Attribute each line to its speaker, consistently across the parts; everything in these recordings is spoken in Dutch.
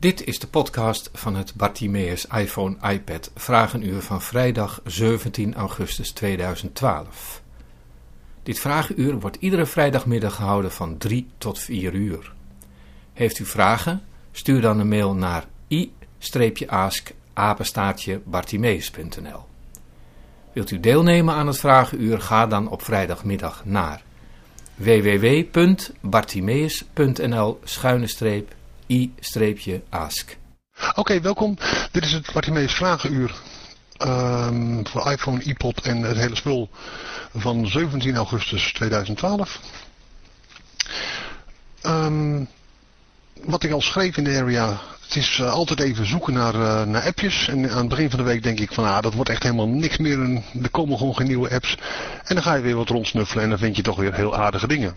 Speaker 1: Dit is de podcast van het Bartimeus iPhone iPad Vragenuur van vrijdag 17 augustus 2012. Dit vragenuur wordt iedere vrijdagmiddag gehouden van 3 tot 4 uur. Heeft u vragen? Stuur dan een mail naar i-ask bartimeus.nl Wilt u deelnemen aan het vragenuur? Ga dan op vrijdagmiddag naar www.bartimeus.nl i-ask.
Speaker 2: Oké, welkom. Dit is het Bartimeus Vragenuur um, voor iPhone, iPod en het hele spul van 17 augustus 2012. Um, ehm, wat ik al schreef in de area, het is uh, altijd even zoeken naar, uh, naar appjes. En aan het begin van de week denk ik van, ah, dat wordt echt helemaal niks meer. En er komen gewoon geen nieuwe apps. En dan ga je weer wat rondsnuffelen en dan vind je toch weer heel aardige dingen.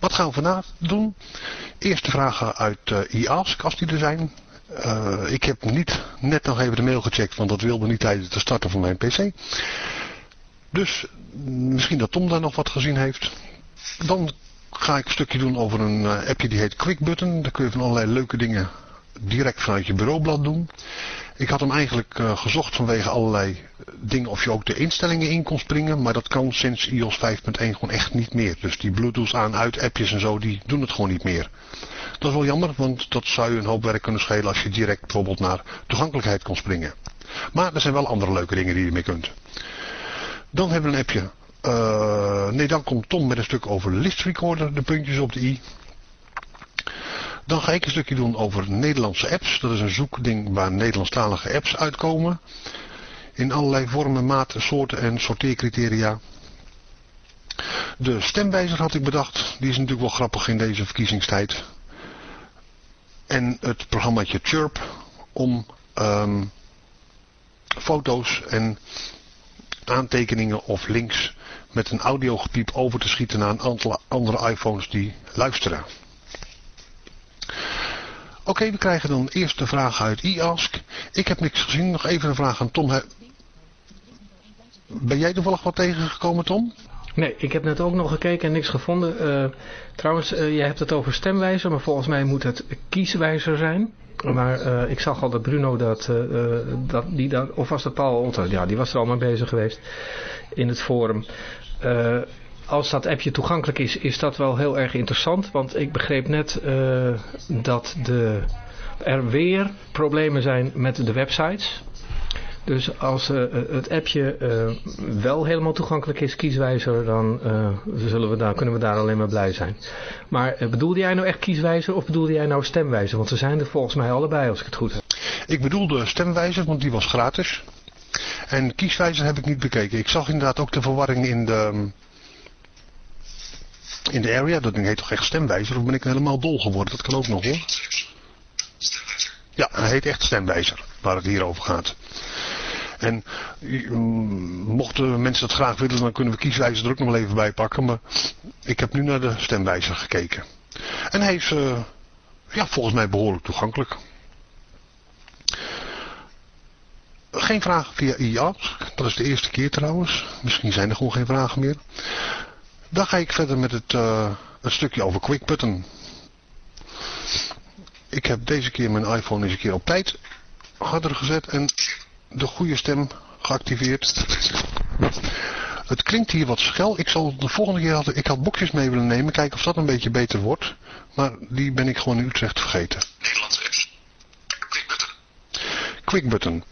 Speaker 2: Wat gaan we vandaag doen? Eerste vragen uit uh, als die er zijn. ik heb niet net nog even de mail gecheckt, want dat wilde niet tijdens het starten van mijn pc. Dus misschien dat Tom daar nog wat gezien heeft. Dan ga ik een stukje doen over een appje die heet QuickButton. Daar kun je van allerlei leuke dingen direct vanuit je bureaublad doen. Ik had hem eigenlijk uh, gezocht vanwege allerlei dingen of je ook de instellingen in kon springen. Maar dat kan sinds iOS 5.1 gewoon echt niet meer. Dus die Bluetooth aan, uit, appjes en zo, die doen het gewoon niet meer. Dat is wel jammer, want dat zou je een hoop werk kunnen schelen als je direct bijvoorbeeld naar toegankelijkheid kon springen. Maar er zijn wel andere leuke dingen die je mee kunt. Dan hebben we een appje. Uh, nee, dan komt Tom met een stuk over List Recorder, de puntjes op de i. Dan ga ik een stukje doen over Nederlandse apps. Dat is een zoekding waar Nederlandstalige apps uitkomen. In allerlei vormen, maten, soorten en sorteercriteria. De stemwijzer had ik bedacht. Die is natuurlijk wel grappig in deze verkiezingstijd. En het programmaatje Chirp om um, foto's en aantekeningen of links met een audiogepiep over te schieten naar een aantal andere iPhones die luisteren. Oké, we krijgen dan eerst de vraag uit e-ask. Ik heb niks gezien. Nog even een vraag aan Tom. Ben jij toevallig wat tegengekomen, Tom?
Speaker 3: Nee, ik heb net ook nog gekeken en niks gevonden. Uh, trouwens, uh, jij hebt het over stemwijzer, maar volgens mij moet het kieswijzer zijn. Maar uh, ik zag al dat Bruno dat, dat die dat, of was dat Paul Otter, ja, die was er al mee bezig geweest in het forum als dat appje toegankelijk is, is dat wel heel erg interessant. Want ik begreep net uh, dat de, er weer problemen zijn met de websites. Dus als uh, het appje wel helemaal toegankelijk is, kieswijzer, dan zullen we daar, kunnen we daar alleen maar blij zijn. Maar bedoelde jij nou echt kieswijzer of bedoelde jij nou stemwijzer? Want ze zijn er volgens mij allebei als ik het goed heb.
Speaker 2: Ik bedoelde stemwijzer, want die was gratis. En kieswijzer heb ik niet bekeken. Ik zag inderdaad ook de verwarring in de in de area. Dat ding heet toch echt stemwijzer? Of ben ik helemaal dol geworden? Dat kan ook nog hoor. Ja, hij heet echt stemwijzer. Waar het hier over gaat. En mm, mochten mensen dat graag willen, dan kunnen we kieswijzer er ook nog wel even bij pakken. Maar ik heb nu naar de stemwijzer gekeken. En hij is uh, ja, volgens mij behoorlijk toegankelijk. Geen vragen via IA. Dat is de eerste keer trouwens. Misschien zijn er gewoon geen vragen meer. Dan ga ik verder met het, uh, het stukje over QuickButton. Ik heb deze keer mijn iPhone eens een keer op tijd harder gezet en de goede stem geactiveerd. Het klinkt hier wat schel. Ik zal de volgende keer, had, ik had boekjes mee willen nemen, kijken of dat een beetje beter wordt. Maar die ben ik gewoon in Utrecht vergeten. Nederlandse apps. QuickButton. QuickButton.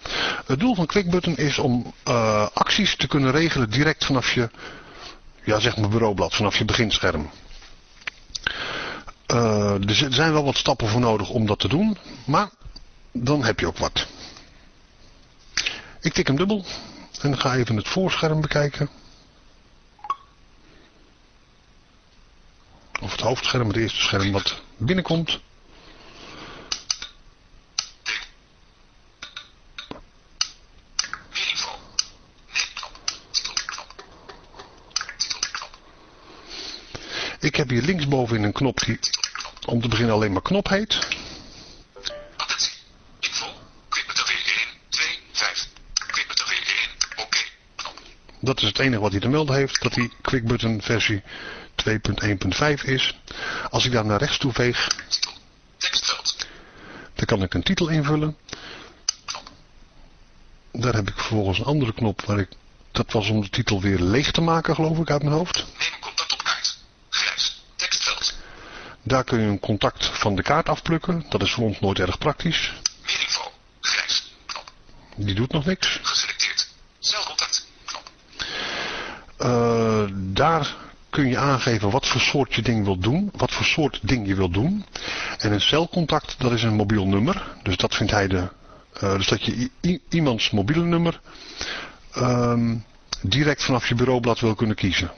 Speaker 2: Het doel van QuickButton is om uh, acties te kunnen regelen direct vanaf je ja, zeg maar bureaublad, vanaf je beginscherm. Uh, er zijn wel wat stappen voor nodig om dat te doen, maar dan heb je ook wat. Ik tik hem dubbel en ga even het voorscherm bekijken. Of het hoofdscherm, het eerste scherm wat binnenkomt. Ik heb hier linksbovenin een knop die om te beginnen alleen maar knop heet. Attentie. Info. weer 1, 2, 5. weer 1, oké. Dat is het enige wat hij te melden heeft, dat die QuickButton versie 2.1.5 is. Als ik daar naar rechts toe veeg. Dan kan ik een titel invullen. Daar heb ik vervolgens een andere knop waar ik... Dat was om de titel weer leeg te maken, geloof ik, uit mijn hoofd.
Speaker 4: Neem contact op kaart. Grijs. Tekstveld.
Speaker 2: Daar kun je een contact van de kaart afplukken. Dat is voor ons nooit erg praktisch.
Speaker 4: Info. Grijs. Knop.
Speaker 2: Die doet nog niks.
Speaker 4: Geselecteerd. Celcontact. Knop.
Speaker 2: Eh, daar kun je aangeven wat voor soort je ding wilt doen. Wat voor soort ding je wilt doen. En een celcontact, dat is een mobiel nummer. Dus dat vindt hij de... eh, dus dat je iemands mobiele nummer ehm, direct vanaf je bureaublad wil kunnen kiezen.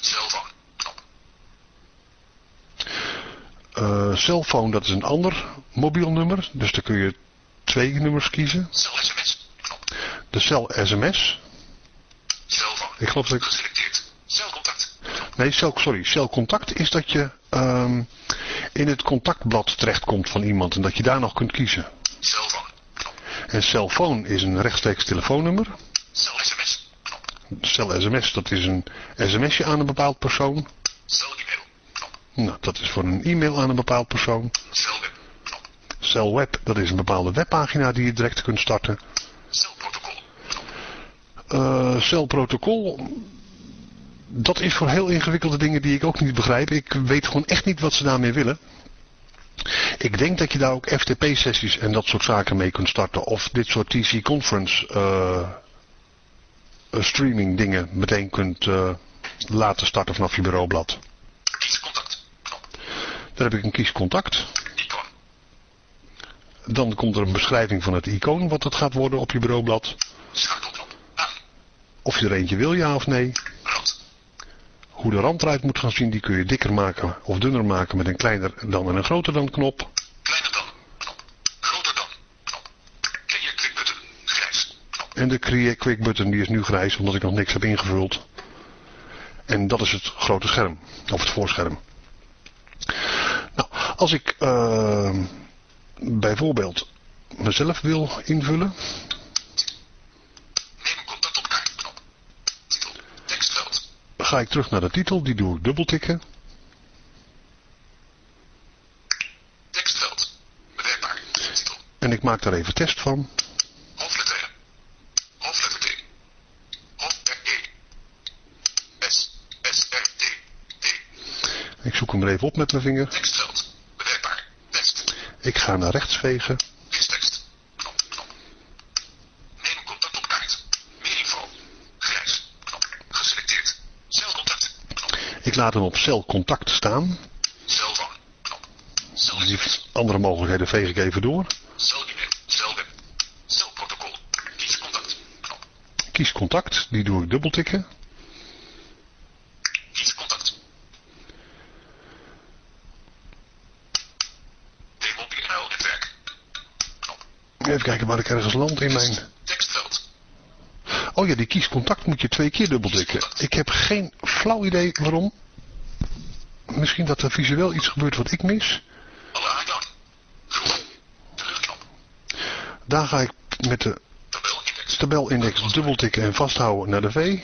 Speaker 4: Cellphone. Knop.
Speaker 2: Eh cellphone, dat is een ander mobiel nummer. Dus daar kun je twee nummers kiezen. De cel sms.
Speaker 4: Cellphone.
Speaker 2: Ik geloof dat ik...
Speaker 4: Celcontact.
Speaker 2: Nee, cel, sorry. Celcontact is dat je ehm, in het contactblad terechtkomt van iemand. En dat je daar nog kunt kiezen.
Speaker 4: Cellphone.
Speaker 2: En cellphone is een rechtstreeks telefoonnummer.
Speaker 4: Cel SMS.
Speaker 2: Cel sms, dat is een smsje aan een bepaald persoon. Nou, dat is voor een e-mail aan een bepaald persoon.
Speaker 4: Cel web. Knop.
Speaker 2: Cel web, dat is een bepaalde webpagina die je direct kunt starten.
Speaker 4: Cel protocol. Knop.
Speaker 2: Eh celprotocol, dat is voor heel ingewikkelde dingen die ik ook niet begrijp. Ik weet gewoon echt niet wat ze daarmee willen. Ik denk dat je daar ook FTP-sessies en dat soort zaken mee kunt starten. Of dit soort TC-conference eh, eh, streaming dingen meteen kunt laten starten vanaf je bureaublad. Daar heb ik een kies contact.
Speaker 4: Icoon.
Speaker 2: Dan komt er een beschrijving van het icoon wat het gaat worden op je bureaublad.
Speaker 4: Schakelknop. Aan.
Speaker 2: Of je er eentje wil, ja of nee.
Speaker 4: Rand.
Speaker 2: Hoe de rand eruit moet gaan zien, die kun je dikker maken of dunner maken met een kleiner dan en een groter dan knop.
Speaker 4: Kleiner dan. Knop. Groter dan. Knop. Creëer quickbutton. Grijs. Knop.
Speaker 2: En de Create Quick button die is nu grijs omdat ik nog niks heb ingevuld. En dat is het grote scherm, of het voorscherm. Als ik eh, bijvoorbeeld mezelf wil invullen,
Speaker 4: Neem contact op kaart. Knop. Titel. Tekstveld.
Speaker 2: ga ik terug naar de titel, die doe ik dubbeltikken.
Speaker 4: Tekstveld. Bewerkbaar. Titel.
Speaker 2: En ik maak daar even test van.
Speaker 4: Hoofdletter M. Hoofdletter T. Hoofdletter E. S. S. R. T. T.
Speaker 2: Ik zoek hem er even op met mijn vinger. Ik ga naar rechts vegen.
Speaker 4: Leestekst. Knop. Knop. Neem contact op kaart. Meer info. Grijs. Knop. Geselecteerd. Celcontact. Knop.
Speaker 2: Ik laat hem op cel contact staan.
Speaker 4: Cellphone. Knop. Cel
Speaker 2: Die andere mogelijkheden veeg ik even door.
Speaker 4: Cel e-mail. Celweb. Celprotocol. Kies contact. Knop.
Speaker 2: Kies contact, die doe ik dubbeltikken.
Speaker 4: Kies contact. Demobiel netwerk. Knop.
Speaker 2: Even kijken waar ik ergens land in mijn...
Speaker 4: Tekstveld.
Speaker 2: Oh ja, die kies contact moet je twee keer dubbeltikken. Ik heb geen flauw idee waarom. Misschien dat er visueel iets gebeurt wat ik mis.
Speaker 4: Alle. Terugknop.
Speaker 2: Daar ga ik met de
Speaker 4: Tabelindex.
Speaker 2: dubbeltikken en vasthouden naar de V.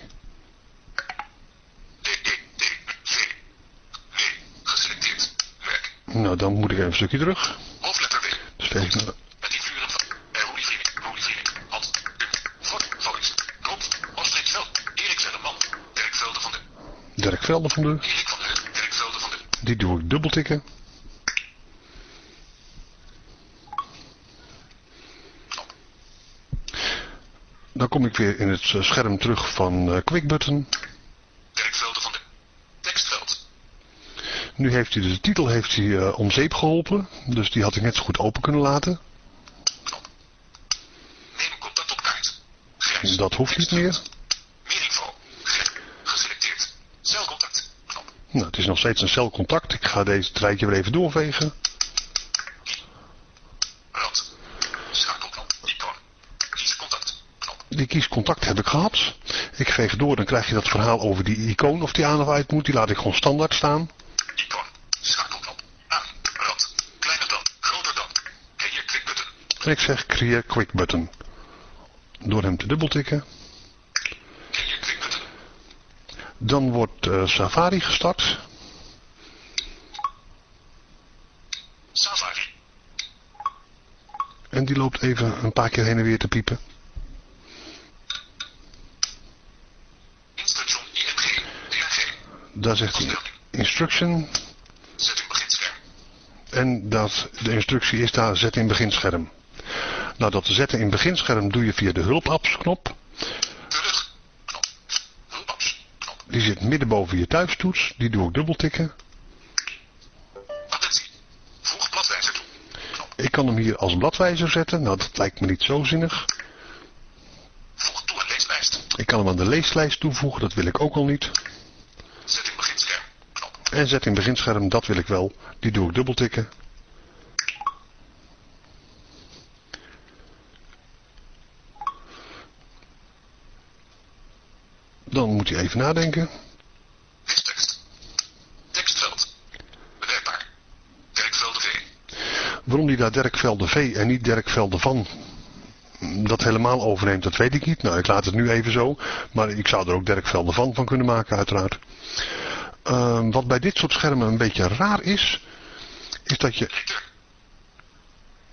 Speaker 2: Nou, dan moet ik even een stukje terug.
Speaker 4: Hoofdletter W.
Speaker 2: Dus veeg ik naar-
Speaker 4: Met die vuren van. Eh, Roelie Vriending. Roelie Vriending. Hand. Punt. Vod. Volks. Knop. Astrid Veld. Erik Zellerman. Dirk Velden van de.
Speaker 2: Dirk Velden van de...
Speaker 4: Erik van der. Dirk Velden van de.
Speaker 2: Die doe ik dubbeltikken. Dan kom ik weer in het eh, scherm terug van eh, QuickButton.
Speaker 4: Dirk van de. Tekstveld.
Speaker 2: Nu heeft hij de titel heeft hij, eh, om zeep geholpen. Dus die had ik net zo goed open kunnen laten.
Speaker 4: Knop. Neem contact op kaart. Grijs.
Speaker 2: Dat hoeft niet. Meer
Speaker 4: info. Grijs. Geselecteerd. Celcontact. Knop.
Speaker 2: Nou, het is nog steeds een celcontact. Ik ga deze rijtje weer even doorvegen.
Speaker 4: Rand. Schakelknop. Icoon. Kies contact. Knop.
Speaker 2: Die kies contact heb ik gehad. Ik veeg door, dan krijg je dat verhaal over die icoon of die aan of uit moet. Die laat ik gewoon standaard staan.
Speaker 4: Icoon. Schakelknop. Aan. Rand. Kleiner dan. Groter dan. Creëer quickbutton.
Speaker 2: En ik zeg creëer quick button. Door hem te dubbeltikken.
Speaker 4: Creëer quickbutton.
Speaker 2: Dan wordt eh, Safari gestart.
Speaker 4: Safari.
Speaker 2: En die loopt even een paar keer heen en weer te piepen.
Speaker 4: Instation ING. DNG.
Speaker 2: Daar zegt hij instruction.
Speaker 4: Zet in beginscherm.
Speaker 2: En dat, de instructie is daar zet in beginscherm. Nou, dat zetten in beginscherm doe je via de hulpapps knop.
Speaker 4: Terug. Knop. Hulpapps. Knop.
Speaker 2: Die zit midden boven je thuistoets. Die doe ik dubbeltikken.
Speaker 4: Attentie. Voeg bladwijzer toe.
Speaker 2: Ik kan hem hier als bladwijzer zetten. Nou, dat lijkt me niet zo zinnig.
Speaker 4: Voeg toe een leeslijst.
Speaker 2: Ik kan hem aan de leeslijst toevoegen. Dat wil ik ook al niet.
Speaker 4: Zet in beginscherm. Knop.
Speaker 2: En zet in beginscherm, dat wil ik wel. Die doe ik dubbeltikken. Dan moet hij even nadenken.
Speaker 4: Leestekst. Tekstveld. Bewerkbaar. Werkvelden V.
Speaker 2: Waarom die daar Dirk Velde V en niet Dirk Velde van dat helemaal overneemt, dat weet ik niet. Nou, ik laat het nu even zo. Maar ik zou er ook Dirk Velde van van kunnen maken, uiteraard. Ehm, wat bij dit soort schermen een beetje raar is, is dat je.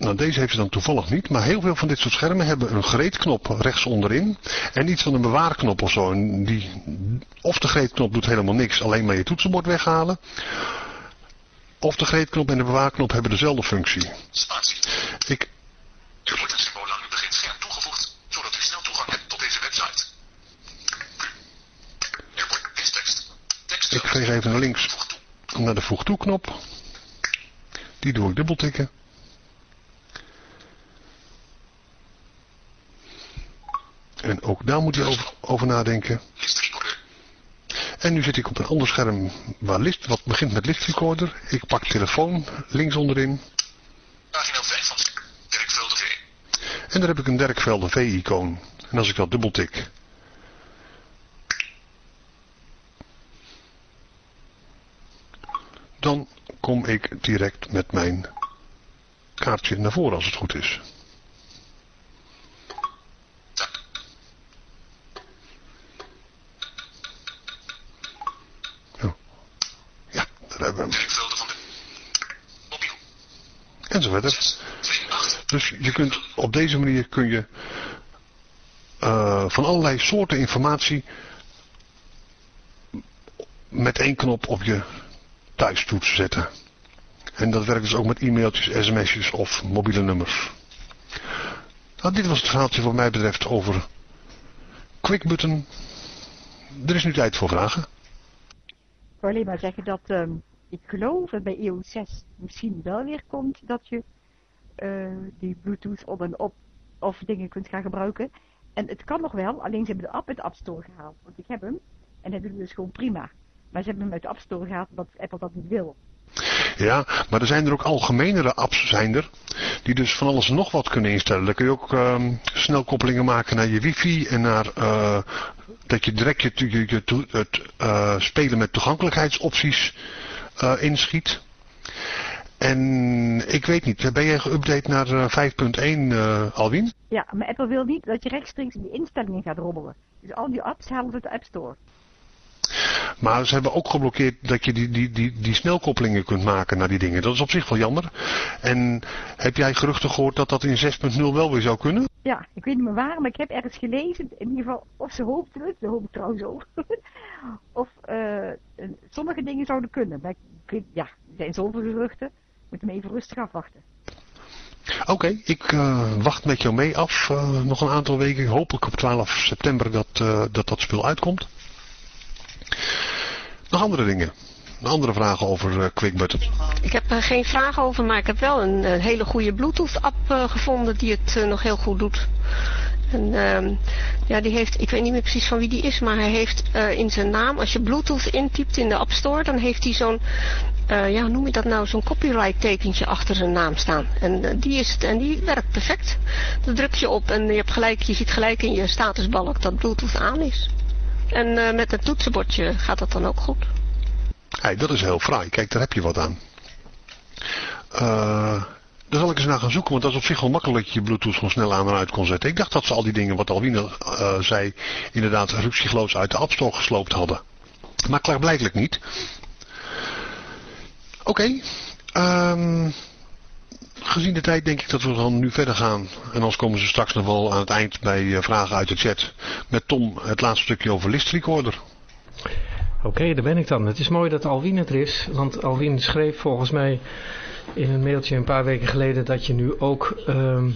Speaker 2: Nou, deze heeft ze dan toevallig niet, maar heel veel van dit soort schermen hebben een greetknop rechts onderin en iets van een bewaarknop of zo. En die, of de greetknop doet helemaal niks, alleen maar je toetsenbord weghalen. Of de greetknop en de bewaarknop hebben dezelfde functie.
Speaker 4: Spatie.
Speaker 2: Ik,
Speaker 4: een symbool aan uw beginscherm toegevoegd, zodat u snel toegang hebt tot deze website. Wordt leestekst.
Speaker 2: ik veeg even naar links naar de voeg toe knop. Die doe ik dubbeltikken. En ook daar moet je over, over nadenken. En nu zit ik op een ander scherm waar list, wat begint met list recorder. Ik pak telefoon links onderin.
Speaker 4: Pagina 5 van Werkvelden V.
Speaker 2: En daar heb ik een Derkvelde V-icoon. En als ik dat dubbeltik. Dan kom ik direct met mijn kaartje naar voren als het goed is.
Speaker 4: Tak.
Speaker 2: Ja, daar hebben we hem.
Speaker 4: Werkvelden van de mobiel.
Speaker 2: En zo verder.
Speaker 4: 6, 2, 8.
Speaker 2: Dus je kunt op deze manier kun je eh, van allerlei soorten informatie met één knop op je thuistoets zetten. En dat werkt dus ook met e-mailtjes, sms'jes of mobiele nummers. Nou, dit was het verhaaltje wat mij betreft over QuickButton. Er is nu tijd voor vragen.
Speaker 5: Ik wil alleen maar zeggen dat ehm, ik geloof dat bij EO6 misschien wel weer komt dat je die Bluetooth op en op of dingen kunt gaan gebruiken. En het kan nog wel, alleen ze hebben de app uit de App Store gehaald. Want ik heb hem en hij doet dus gewoon prima. Maar ze hebben hem uit de App Store gehaald omdat Apple dat niet wil.
Speaker 2: Ja, maar er zijn er ook algemenere apps zijn er, die dus van alles nog wat kunnen instellen. Dan kun je ook ehm, snelkoppelingen maken naar je wifi en naar eh, dat je direct je, het eh, spelen met toegankelijkheidsopties eh, inschiet. En ik weet niet, ben jij geüpdate naar eh, 5.1 eh, Alwin?
Speaker 5: Ja, maar Apple wil niet dat je rechtstreeks in die instellingen gaat rommelen. Dus al die apps halen ze uit de App Store.
Speaker 2: Maar ze hebben ook geblokkeerd dat je die, die, die, die snelkoppelingen kunt maken naar die dingen. Dat is op zich wel jammer. En heb jij geruchten gehoord dat dat in 6.0 wel weer zou kunnen?
Speaker 5: Ja, ik weet niet meer waar, maar ik heb ergens gelezen, in ieder geval, of ze hoopten het, dat hoop ik trouwens ook. of eh, eh, sommige dingen zouden kunnen. Maar ik weet, ja, er zijn zoveel geruchten, moet hem even rustig afwachten.
Speaker 2: Oké, ik eh, wacht met jou mee af. eh, nog een aantal weken. Hopelijk op 12 september dat, eh, dat dat spul uitkomt. Nog andere dingen. Andere vragen over eh, QuickButton.
Speaker 6: Ik heb er geen vragen over, maar ik heb wel een, eh, hele goede Bluetooth-app eh, gevonden die het eh, nog heel goed doet. En ehm, ja, die heeft, ik weet niet meer precies van wie die is, maar hij heeft eh, in zijn naam, als je Bluetooth intypt in de App Store, dan heeft hij zo'n, eh, ja, hoe noem je dat nou, zo'n copyright tekentje achter zijn naam staan. En eh, die is het, en die werkt perfect. Dat druk je op en je, hebt gelijk, je ziet gelijk in je statusbalk dat Bluetooth aan is. En met het toetsenbordje gaat dat dan ook goed.
Speaker 2: Hey, dat is heel fraai. Kijk, daar heb je wat aan. Daar zal ik eens naar gaan zoeken, want dat is op zich wel makkelijk dat je Bluetooth gewoon snel aan en uit kon zetten. Ik dacht dat ze al die dingen, wat Alwine eh, zei, inderdaad rupsiegeloos uit de App gesloopt hadden. Maar klaarblijkelijk niet. Oké. ehm, gezien de tijd denk ik dat we dan nu verder gaan. En anders komen ze straks nog wel aan het eind bij eh, vragen uit de chat. Met Tom het laatste stukje over list recorder.
Speaker 3: Oké, daar ben ik dan. Het is mooi dat Alwin het er is. Want Alwin schreef volgens mij in een mailtje een paar weken geleden dat je nu ook ehm,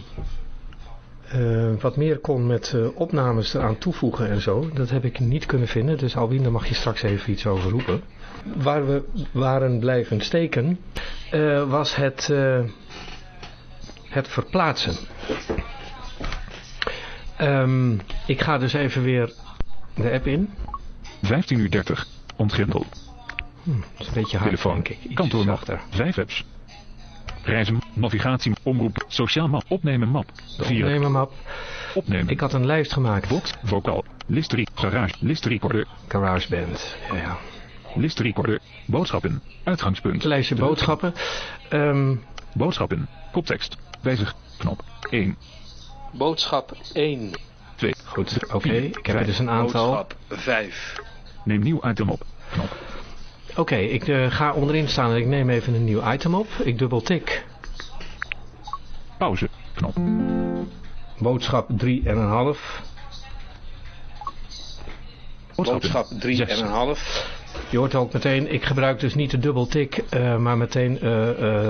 Speaker 3: eh, wat meer kon met uh, opnames eraan toevoegen en zo. Dat heb ik niet kunnen vinden. Dus Alwin, daar mag je straks even iets over roepen. Waar we waren blijven steken uh, was het, het verplaatsen. Um, ik ga dus even weer de app in.
Speaker 7: 15 uur 30. Ontgrendel.
Speaker 3: Hm, dat is een beetje hard,
Speaker 7: Telefoon.
Speaker 3: denk ik.
Speaker 7: Kantoormap. 5 apps. Reizen, navigatie, omroep, sociaal map, opnemen map. 4.
Speaker 3: Opnemen map.
Speaker 7: Opnemen.
Speaker 3: Ik had een lijst gemaakt.
Speaker 7: Box, vocaal, list garage, list recorder.
Speaker 3: GarageBand, ja.
Speaker 7: List recorder, boodschappen, uitgangspunt.
Speaker 3: Lijstje boodschappen. Um,
Speaker 7: boodschappen, koptekst, wijzig, knop, 1.
Speaker 1: Boodschap 1.
Speaker 7: 2.
Speaker 3: Goed, oké. Okay. Ik heb er dus een aantal.
Speaker 1: Boodschap 5.
Speaker 7: Neem nieuw item op, knop.
Speaker 3: Oké, okay, ik uh, ga onderin staan en ik neem even een nieuw item op. Ik dubbel tik.
Speaker 7: Pauze, knop.
Speaker 3: Boodschap 3,5.
Speaker 1: Boodschap 3,5.
Speaker 3: Je hoort ook meteen, ik gebruik dus niet de dubbel tik, uh, maar meteen uh, uh,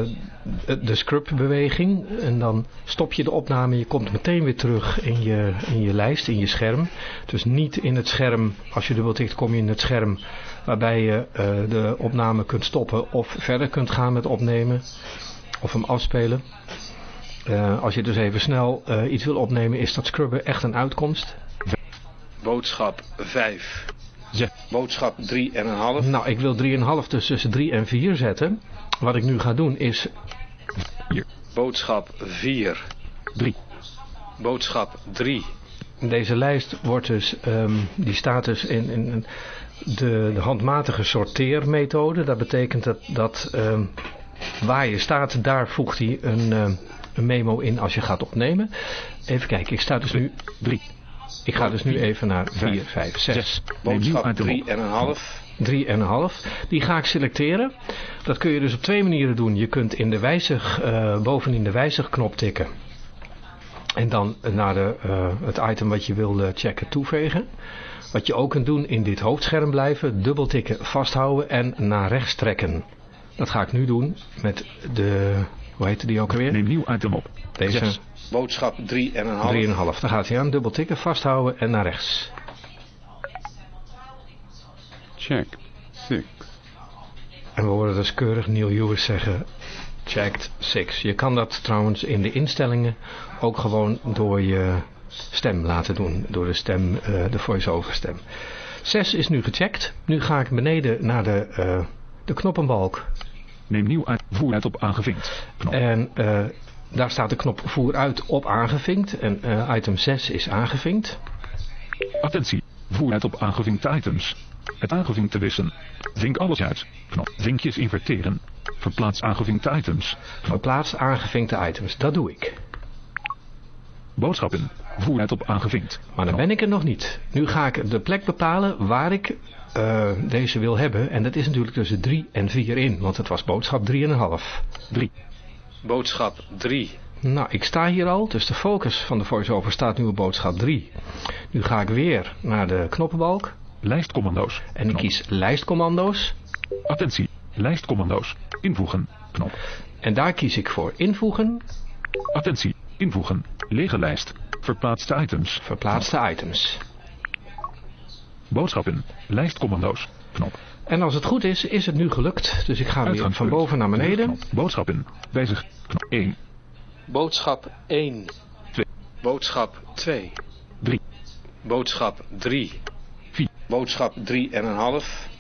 Speaker 3: de scrub beweging. En dan stop je de opname, je komt meteen weer terug in je, in je lijst, in je scherm. Dus niet in het scherm, als je dubbel tikt kom je in het scherm waarbij je de opname kunt stoppen of verder kunt gaan met opnemen. Of hem afspelen. als je dus even snel iets wil opnemen is dat scrubben echt een uitkomst.
Speaker 1: Boodschap 5.
Speaker 7: Ja.
Speaker 1: Boodschap 3,5.
Speaker 3: Nou, ik wil 3,5 dus tussen 3 en 4 zetten. Wat ik nu ga doen is...
Speaker 7: Hier.
Speaker 1: Boodschap 4.
Speaker 7: 3.
Speaker 1: Boodschap 3.
Speaker 3: Deze lijst wordt dus, um, die staat dus in, in de, de handmatige sorteermethode. Dat betekent dat, dat um, waar je staat, daar voegt hij een, um, een memo in als je gaat opnemen. Even kijken, ik sta dus nu...
Speaker 7: 3.
Speaker 3: Ik ga dus nu even naar 4, 5, 6.
Speaker 1: Boodschap 3,5.
Speaker 3: 3,5. Die ga ik selecteren. Dat kun je dus op twee manieren doen. Je kunt in de wijzig, uh, bovenin de wijzigknop tikken. En dan naar de, uh, het item wat je wil uh, checken toevegen. Wat je ook kunt doen in dit hoofdscherm blijven. Dubbel tikken, vasthouden en naar rechts trekken. Dat ga ik nu doen met de... Hoe heette die ook alweer?
Speaker 7: Neem nieuw item op.
Speaker 3: Deze.
Speaker 7: 6.
Speaker 1: Boodschap 3,5. 3,5.
Speaker 3: Daar gaat hij aan. Dubbel tikken, vasthouden en naar rechts.
Speaker 7: Check. 6.
Speaker 3: En we horen dus keurig Neil Hughes zeggen... Checked 6. Je kan dat trouwens in de instellingen ook gewoon door je stem laten doen. Door de stem, uh, de voice-over stem. 6 is nu gecheckt. Nu ga ik beneden naar de, uh, de knoppenbalk.
Speaker 7: Neem nieuw uit, voer uit op aangevinkt. Knop.
Speaker 3: En uh, daar staat de knop voer uit op aangevinkt. En item 6 is aangevinkt.
Speaker 7: Attentie, voer uit op aangevinkte items. Het aangevinkte wissen. Vink alles uit. Knop. Vinkjes inverteren. Verplaats aangevinkte items.
Speaker 3: Verplaats aangevinkte items. Dat doe ik.
Speaker 7: Boodschappen. Voer uit op aangevinkt.
Speaker 3: Maar dan ben ik er nog niet. Nu ga ik de plek bepalen waar ik uh, deze wil hebben. En dat is natuurlijk tussen 3 en 4 in. Want het was boodschap 3,5.
Speaker 7: 3.
Speaker 1: Boodschap 3.
Speaker 3: Nou, ik sta hier al, dus de focus van de voice-over staat nu op boodschap 3. Nu ga ik weer naar de knoppenbalk.
Speaker 7: Lijstcommando's.
Speaker 3: En ik
Speaker 7: knop.
Speaker 3: kies lijstcommando's.
Speaker 7: Attentie, lijstcommando's. Invoegen, knop.
Speaker 3: En daar kies ik voor invoegen.
Speaker 7: Attentie, invoegen. Lege lijst. Verplaatste items.
Speaker 3: Verplaatste knop. items.
Speaker 7: Boodschappen, lijstcommando's, knop.
Speaker 3: En als het goed is, is het nu gelukt. Dus ik ga weer van boven naar beneden.
Speaker 7: Knop. Boodschappen, wijzig, knop 1.
Speaker 1: Boodschap 1.
Speaker 7: 2.
Speaker 1: Boodschap 2.
Speaker 7: 3.
Speaker 1: Boodschap 3.
Speaker 7: 4.
Speaker 1: Boodschap 3,5.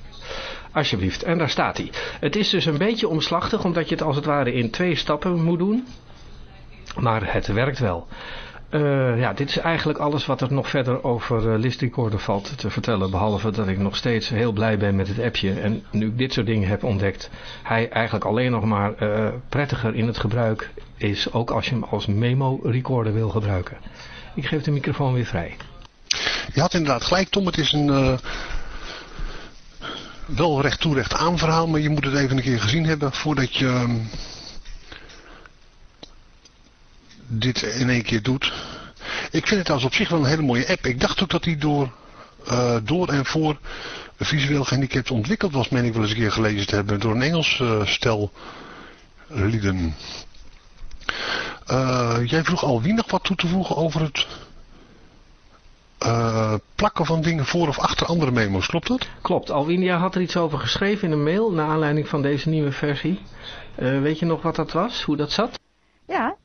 Speaker 3: Alsjeblieft, en daar staat hij. Het is dus een beetje omslachtig, omdat je het als het ware in twee stappen moet doen. Maar het werkt wel. Uh, ja, dit is eigenlijk alles wat er nog verder over uh, List Recorder valt te vertellen. Behalve dat ik nog steeds heel blij ben met het appje. En nu ik dit soort dingen heb ontdekt, hij eigenlijk alleen nog maar uh, prettiger in het gebruik is. Ook als je hem als memo recorder wil gebruiken. Ik geef de microfoon weer vrij.
Speaker 2: Je had inderdaad gelijk Tom, het is een wel recht toe recht aan verhaal. Maar je moet het even een keer gezien hebben voordat je... Um, dit in één keer doet. Ik vind het als op zich wel een hele mooie app. Ik dacht ook dat die door, eh, door en voor visueel gehandicapten ontwikkeld was, meen ik wel eens een keer gelezen te hebben, door een Engels eh, stel lieden. Eh, jij vroeg al wie nog wat toe te voegen over het eh, plakken van dingen voor of achter andere memo's, klopt dat?
Speaker 3: Klopt, Alwinia had er iets over geschreven in een mail, naar aanleiding van deze nieuwe versie. Eh, weet je nog wat dat was, hoe dat zat?
Speaker 5: Ja,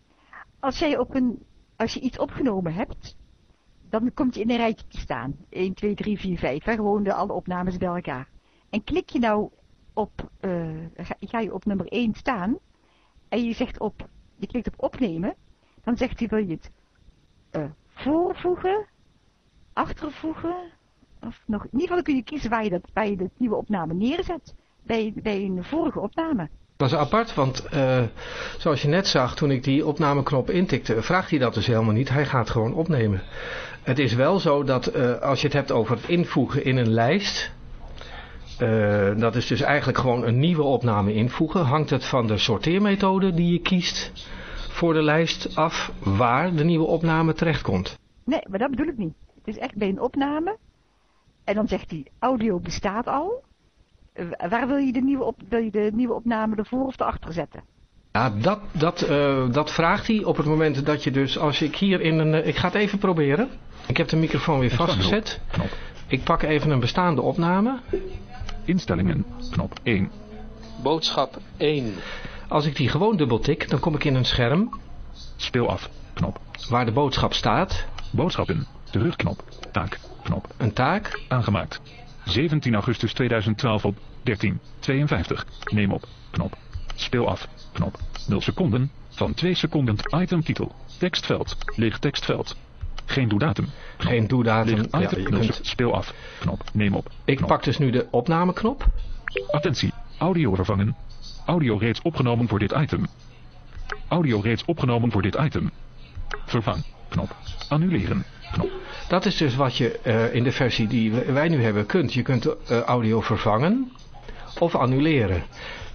Speaker 5: als jij op een, als je iets opgenomen hebt, dan komt je in een rijtje te staan. 1, 2, 3, 4, 5, hè, gewoon de, alle opnames bij elkaar. En klik je nou op, eh, ga, ga je op nummer 1 staan, en je zegt op, je klikt op opnemen, dan zegt hij wil je het eh, voorvoegen, achtervoegen, of nog, in ieder geval kun je kiezen waar je, dat, waar je de nieuwe opname neerzet, bij, bij een vorige opname.
Speaker 3: Dat is apart, want eh, zoals je net zag toen ik die opnameknop intikte, vraagt hij dat dus helemaal niet. Hij gaat gewoon opnemen. Het is wel zo dat eh, als je het hebt over het invoegen in een lijst, eh, dat is dus eigenlijk gewoon een nieuwe opname invoegen, hangt het van de sorteermethode die je kiest voor de lijst af waar de nieuwe opname terechtkomt.
Speaker 5: Nee, maar dat bedoel ik niet. Het is echt bij een opname. En dan zegt hij, audio bestaat al. Eh, waar wil je de nieuwe, op, wil je de nieuwe opname ervoor of erachter zetten?
Speaker 3: Ja, dat, dat, eh, dat vraagt hij op het moment dat je dus, als ik hier in een, eh, ik ga het even proberen. Ik heb de microfoon weer vastgezet.
Speaker 7: Knop.
Speaker 3: Ik pak even een bestaande opname.
Speaker 7: Instellingen. Knop 1.
Speaker 8: Boodschap 1.
Speaker 3: Als ik die gewoon dubbeltik, dan kom ik in een scherm
Speaker 7: Speel af. Knop.
Speaker 3: waar de boodschap staat.
Speaker 7: Boodschappen. Terugknop. Taak. Knop.
Speaker 3: Een taak.
Speaker 7: Aangemaakt. 17 augustus 2012 op 13.52. Neem op. Knop. Speel af. Knop. 0 seconden. Van 2 seconden. Item titel. Tekstveld. Leeg tekstveld. Geen doedatum. Knop.
Speaker 3: Geen doedatum.
Speaker 7: Leeg
Speaker 3: Ja,
Speaker 7: item.
Speaker 3: je
Speaker 7: 0
Speaker 3: kunt-
Speaker 7: sec- Speel af. Knop. Neem op.
Speaker 3: Ik
Speaker 7: Knop.
Speaker 3: pak dus nu de opnameknop.
Speaker 7: Attentie. Audio vervangen. Audio reeds opgenomen voor dit item. Audio reeds opgenomen voor dit item. Vervang. Knop. Annuleren. Knop.
Speaker 3: Dat is dus wat je eh, in de versie die wij nu hebben kunt. Je kunt eh, audio vervangen of annuleren.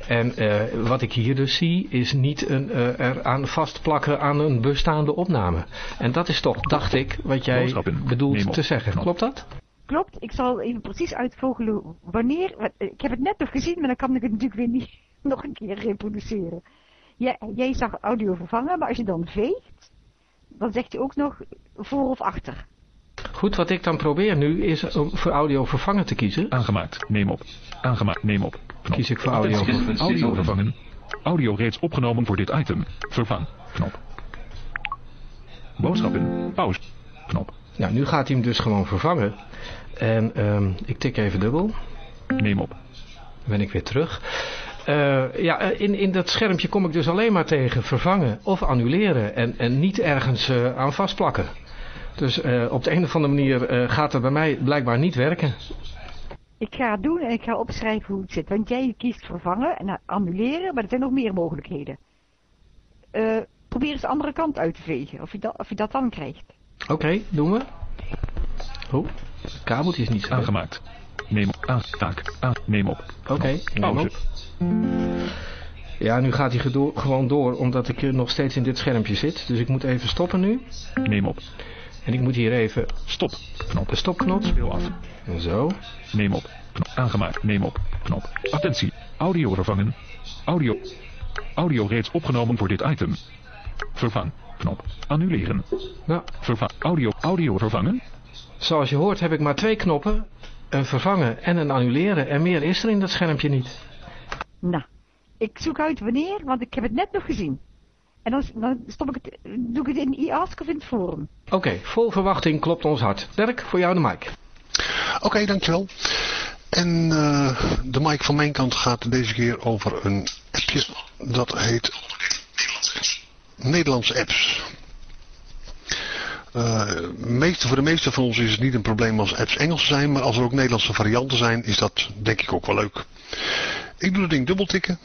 Speaker 3: En eh, wat ik hier dus zie is niet een, eh, er aan vastplakken aan een bestaande opname. En dat is toch, dacht ik, wat jij bedoelt te zeggen. Klopt dat?
Speaker 5: Klopt, ik zal even precies uitvogelen wanneer. Ik heb het net nog gezien, maar dan kan ik het natuurlijk weer niet nog een keer reproduceren. Jij, jij zag audio vervangen, maar als je dan veegt, dan zegt hij ook nog voor of achter.
Speaker 3: Goed, wat ik dan probeer nu is om voor audio vervangen te kiezen.
Speaker 7: Aangemaakt. Neem op. Aangemaakt. Neem op. Knop.
Speaker 3: Kies ik voor audio vervangen.
Speaker 7: Audio vervangen. Audio reeds opgenomen voor dit item. Vervang. Knop. Boodschappen. Pauze. Knop.
Speaker 3: Nou, nu gaat hij hem dus gewoon vervangen. En ehm, ik tik even dubbel.
Speaker 7: Neem op.
Speaker 3: Dan ben ik weer terug. Eh, ja, eh, in, in dat schermpje kom ik dus alleen maar tegen vervangen of annuleren en, en niet ergens eh, aan vastplakken. Dus eh, op de een of andere manier eh, gaat het bij mij blijkbaar niet werken.
Speaker 5: Ik ga het doen en ik ga opschrijven hoe het zit. Want jij kiest vervangen en annuleren, maar er zijn nog meer mogelijkheden. Eh, probeer eens de andere kant uit te vegen, of je dat, of je dat dan krijgt.
Speaker 3: Oké, doen we. Oh, het kabeltje is niet
Speaker 7: Aangemaakt. Neem op. Aan. Taak. Aan. Neem op.
Speaker 3: neem
Speaker 7: Pauze.
Speaker 3: op. Ja, nu gaat hij gewoon door omdat ik eh, nog steeds in dit schermpje zit. Dus ik moet even stoppen nu.
Speaker 7: Neem op.
Speaker 3: En ik moet hier even
Speaker 7: Stop. Knop.
Speaker 3: de stopknop.
Speaker 7: Speel af.
Speaker 3: Zo.
Speaker 7: Neem op. Knop. Aangemaakt. Neem op. Knop. Attentie. Audio vervangen. Audio. Audio reeds opgenomen voor dit item. Vervang. Knop. Annuleren.
Speaker 3: Nou,
Speaker 7: Vervang. Audio. Audio vervangen.
Speaker 3: Zoals je hoort heb ik maar twee knoppen. Een vervangen en een annuleren. En meer is er in dat schermpje niet.
Speaker 5: Nou, ik zoek uit wanneer, want ik heb het net nog gezien. En dan, dan stop ik het, doe ik het in e-ask of in het forum.
Speaker 3: Oké, vol verwachting klopt ons hart. Dirk, voor jou de mic.
Speaker 2: Oké, dankjewel. En eh, de mic van mijn kant gaat deze keer over een appje dat heet Nederlandse apps. Eh, meeste, voor de meeste van ons is het niet een probleem als apps Engels zijn, maar als er ook Nederlandse varianten zijn, is dat denk ik ook wel leuk. Ik doe het ding.
Speaker 4: Knop.
Speaker 2: Moet ik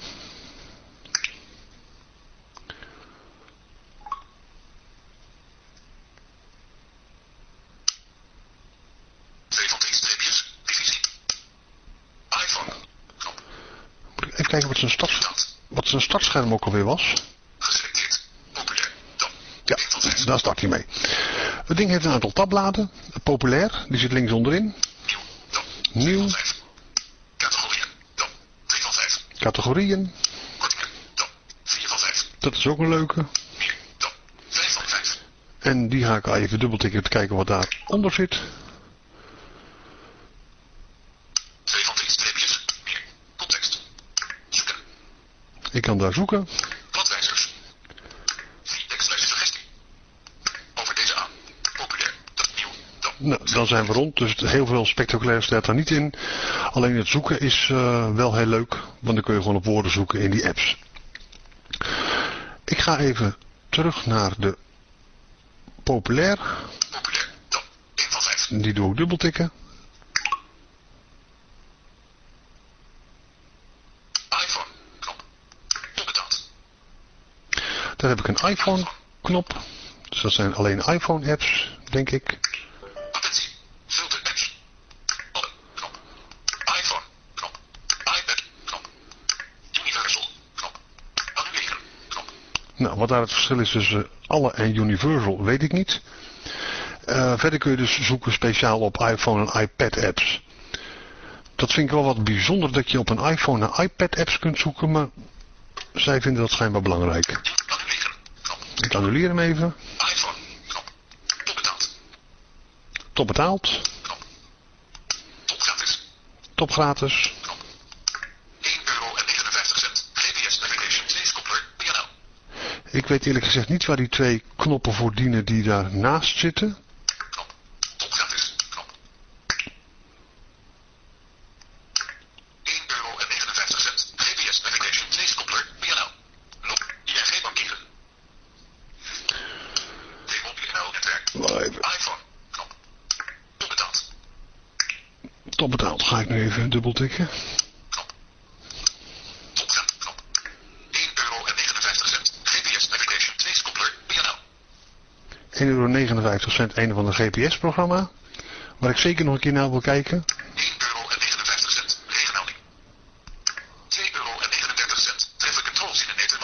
Speaker 2: Even kijken wat zijn, start, wat zijn startscherm ook alweer was. Ja, Daar start hij mee. Het ding heeft een aantal tabbladen. Populair, die zit links onderin.
Speaker 4: Nieuw.
Speaker 2: Nieuw,
Speaker 4: 5. Categorieën. Dan. 3 van 5.
Speaker 2: categorieën.
Speaker 4: Kortingen. Dan. 4 van 5.
Speaker 2: Dat is ook een leuke.
Speaker 4: Meer. Dan. 5 van 5.
Speaker 2: En die ga ik al even dubbeltikken te kijken wat daaronder zit.
Speaker 4: 2 van 3 streepjes. Meer. Context. Zoeken.
Speaker 2: Ik kan daar zoeken.
Speaker 4: Bladwijzers. 4 tekstlijst suggestie. Over deze aan. Populair. Dat nieuw. Dan.
Speaker 2: Nou, dan zijn we rond, dus heel veel spectaculair staat er niet in. Alleen het zoeken is eh, wel heel leuk, want dan kun je gewoon op woorden zoeken in die apps. Ik ga even terug naar de populair.
Speaker 4: Populair. Dan. 1 van 5.
Speaker 2: Die doe ik dubbeltikken.
Speaker 4: iPhone. Knop. Onbetaald.
Speaker 2: Daar heb ik een iPhone knop. Dus dat zijn alleen iPhone apps, denk ik.
Speaker 4: Attentie. Filter apps. Alle. Knop. iPhone. Knop. iPad. Knop. Universal. Knop. Annuleren. Knop.
Speaker 2: Nou, wat daar het verschil is tussen alle en Universal, weet ik niet. Eh, verder kun je dus zoeken speciaal op iPhone en iPad apps. Dat vind ik wel wat bijzonder dat je op een iPhone en iPad apps kunt zoeken, maar zij vinden dat schijnbaar belangrijk. Ik annuleer hem even.
Speaker 4: iPhone. Top betaald.
Speaker 2: Top betaald.
Speaker 4: Top gratis.
Speaker 2: Top gratis. Ik weet eerlijk gezegd niet waar die twee knoppen voor dienen die daarnaast zitten.
Speaker 4: Knop. Top gratis. Knop. 1 euro en 59 cent. GPS Navigation 2 Scoppler. PNL. Log. ING bankieren. T-Mobile netwerk.
Speaker 2: Wacht even.
Speaker 4: iPhone. Knop. Top betaald.
Speaker 2: Top betaald. Ga ik nu even dubbeltikken.
Speaker 4: Top gaan. Knop. 1 euro en 59 cent. GPS Navigation 2 Scoppler. PNL.
Speaker 2: 1,59 euro cent een van de GPS-programma. Waar ik zeker nog een keer naar wil kijken.
Speaker 4: 1 euro en 59 cent. Regenmelding. 2 euro en 39 cent. Traffic Control Zinemeter.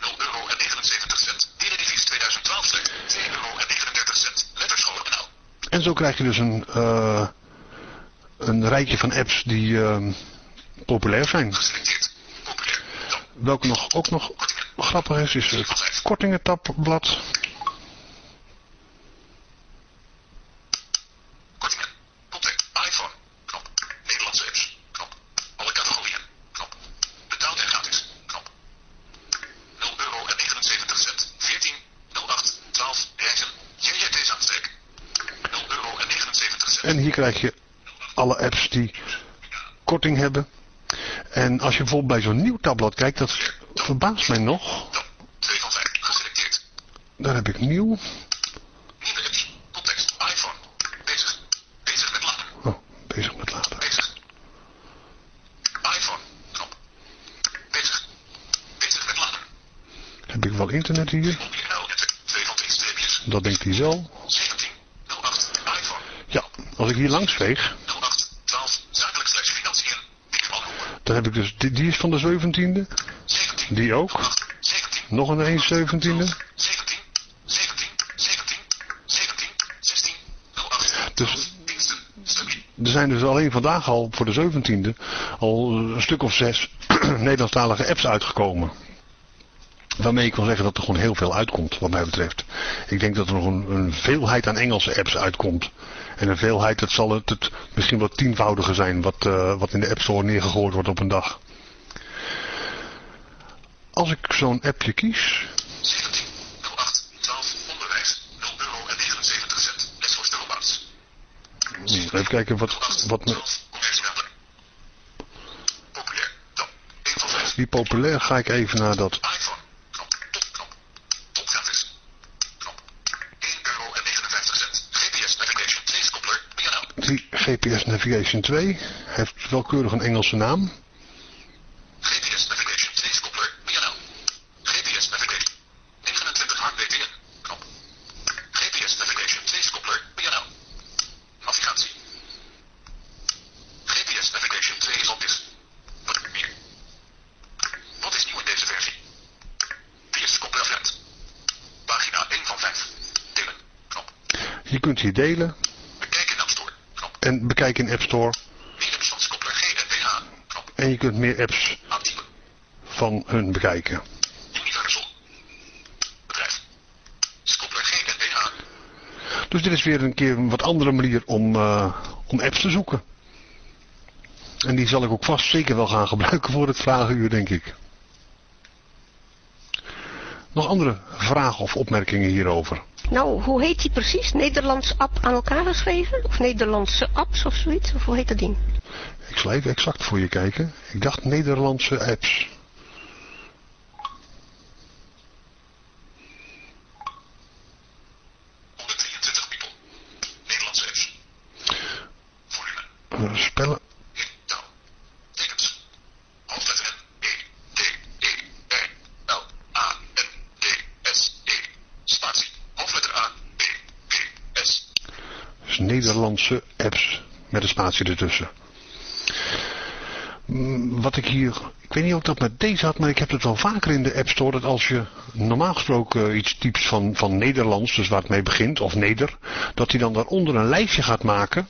Speaker 4: 0 euro en 79 cent. Eredivisie 2012 slecht. 2 euro en 39 cent. Letterschool NL.
Speaker 2: En zo krijg je dus een, eh, een rijtje van apps die ehm, populair zijn.
Speaker 4: Populair.
Speaker 2: Welke nog, ook nog grappig is, is het kortingentabblad.
Speaker 4: Kortingen. Contact. iPhone. Knop. Nederlandse apps. Knop. Alle categorieën. Knop. Betaald en gratis. Knop. 0 euro en 79 cent. 14. 08. 12. Reizen. JJT Zaanstreek. 0 euro en 79 cent.
Speaker 2: En hier krijg je alle apps die En als je bijvoorbeeld bij zo'n nieuw tabblad kijkt, dat verbaast mij nog.
Speaker 4: Dan. 2 van 5. Geselecteerd.
Speaker 2: Daar heb ik nieuw.
Speaker 4: Bezig. Met.
Speaker 2: Oh, bezig met laden. Heb ik wel internet hier?
Speaker 4: Mobiele netwerk. 2 van 3 streepjes.
Speaker 2: Dat denkt hij wel.
Speaker 4: 17. 08. iPhone.
Speaker 2: Ja, als ik hier langs veeg, dan heb ik dus, die, die is van de 17e.
Speaker 4: 17.
Speaker 2: Die ook.
Speaker 4: 8. 17.
Speaker 2: Nog een 1 17e.
Speaker 4: 17. 17. 17. 17. 16. 08.
Speaker 2: Dus er zijn dus alleen vandaag al voor de 17e al een stuk of zes Nederlandstalige apps uitgekomen. Waarmee ik wil zeggen dat er gewoon heel veel uitkomt, wat mij betreft. Ik denk dat er nog een, een veelheid aan Engelse apps uitkomt. En een veelheid, dat zal het, het misschien wel tienvoudige zijn wat, eh, wat in de App Store neergegooid wordt op een dag. Als ik zo'n appje kies,
Speaker 4: 17. 08. 12. Onderwijs. 0 euro en 79 cent. Lesvoorstel Bouts.
Speaker 2: even kijken wat, wat me,
Speaker 4: 12. Commerciële. Populair. Dan. 1 van 5.
Speaker 2: die populair ga ik even naar dat
Speaker 4: GPS Navigation 2.
Speaker 2: Heeft wel keurig een Engelse naam.
Speaker 4: GPS Navigation 2 Scoppler. PNL. GPS Navigation. 29 hard BTN. Knop. GPS Navigation 2 Scoppler. PNL. Navigatie. GPS Navigation 2 is op is. Wat is nieuw in deze versie? 4 Scoppler Friend. Pagina 1 van 5.
Speaker 2: Je kunt hier delen
Speaker 4: Bekijken in App Store. Knop.
Speaker 2: en bekijken in App Store.
Speaker 4: En
Speaker 2: je kunt meer apps van hun bekijken. Dus dit is weer een keer een wat andere manier om, eh, om apps te zoeken. En die zal ik ook vast zeker wel gaan gebruiken voor het vragenuur, denk ik. Nog andere vragen of opmerkingen hierover?
Speaker 6: Nou, hoe heet die precies? Nederlands app aan elkaar geschreven? Of Nederlandse apps of zoiets? Of hoe heet dat ding?
Speaker 2: Ik zal even exact voor je kijken. Ik dacht Nederlandse apps.
Speaker 4: people. Nederlandse apps. Volume.
Speaker 2: Eh, Spellen.
Speaker 4: Taal. Tekens. Hoofdletter N. E. D. E. R. L. A. N. D. S. E. Spatie. Hoofdletter A. B. P. S.
Speaker 2: Nederlandse apps met een spatie ertussen. Mm, Wat ik hier, ik weet niet of dat met deze had, maar ik heb het wel vaker in de App Store dat als je normaal gesproken iets typt van, van Nederlands, dus waar het mee begint, of Neder, dat hij dan daaronder een lijstje gaat maken,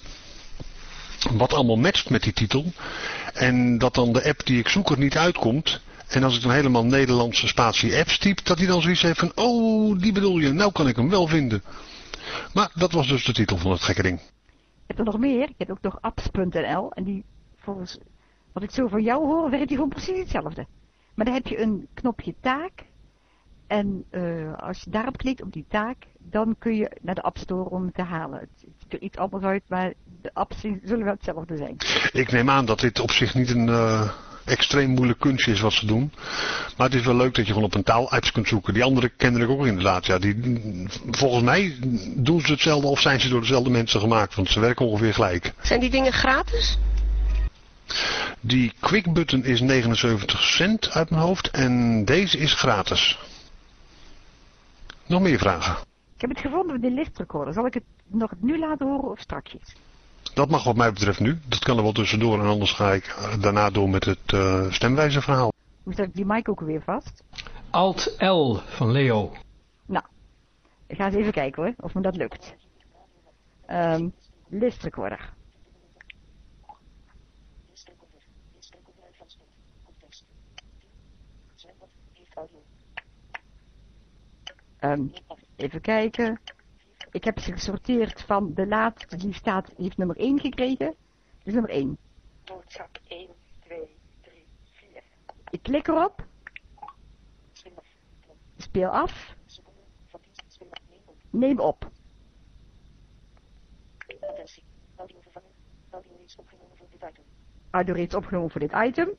Speaker 2: wat allemaal matcht met die titel, en dat dan de app die ik zoek er niet uitkomt, en als ik dan helemaal Nederlandse spatie apps typ, dat hij dan zoiets heeft van, oh, die bedoel je, nou kan ik hem wel vinden. Maar dat was dus de titel van het gekke ding.
Speaker 5: Ik heb er nog meer. Ik heb ook nog apps.nl. En die, volgens wat ik zo van jou hoor, werkt die gewoon precies hetzelfde. Maar dan heb je een knopje taak. En eh, als je daarop klikt, op die taak, dan kun je naar de App Store om te halen. Het ziet er iets anders uit, maar de apps zullen wel hetzelfde zijn.
Speaker 2: Ik neem aan dat dit op zich niet een eh, extreem moeilijk kunstje is wat ze doen. Maar het is wel leuk dat je gewoon op een taal apps kunt zoeken. Die andere kende ik ook inderdaad. Ja, die, volgens mij doen ze hetzelfde of zijn ze door dezelfde mensen gemaakt. Want ze werken ongeveer gelijk.
Speaker 6: Zijn die dingen gratis?
Speaker 2: Die quick button is 79 cent uit mijn hoofd. En deze is gratis. Nog meer vragen?
Speaker 5: Ik heb het gevonden met de liftrecorder. Zal ik het nog nu laten horen of strakjes?
Speaker 2: Dat mag wat mij betreft nu. Dat kan er wel tussendoor. En anders ga ik eh, daarna door met het eh stemwijzerverhaal.
Speaker 5: Hoe zet ik die mic ook weer vast?
Speaker 3: Alt L van Leo.
Speaker 5: Nou, ik ga eens even kijken hoor, of me dat lukt. Ehm liftrecorder. Ehm, even kijken. Ik heb ze gesorteerd van de laatste die staat, die heeft nummer 1 gekregen. Dus nummer 1.
Speaker 9: Boodschap 1, 2, 3, 4.
Speaker 5: Ik klik erop. Speel af. Neem op.
Speaker 9: Attentie. Audio vervangen. Audio opgenomen voor dit item.
Speaker 5: Audio reeds opgenomen voor dit item.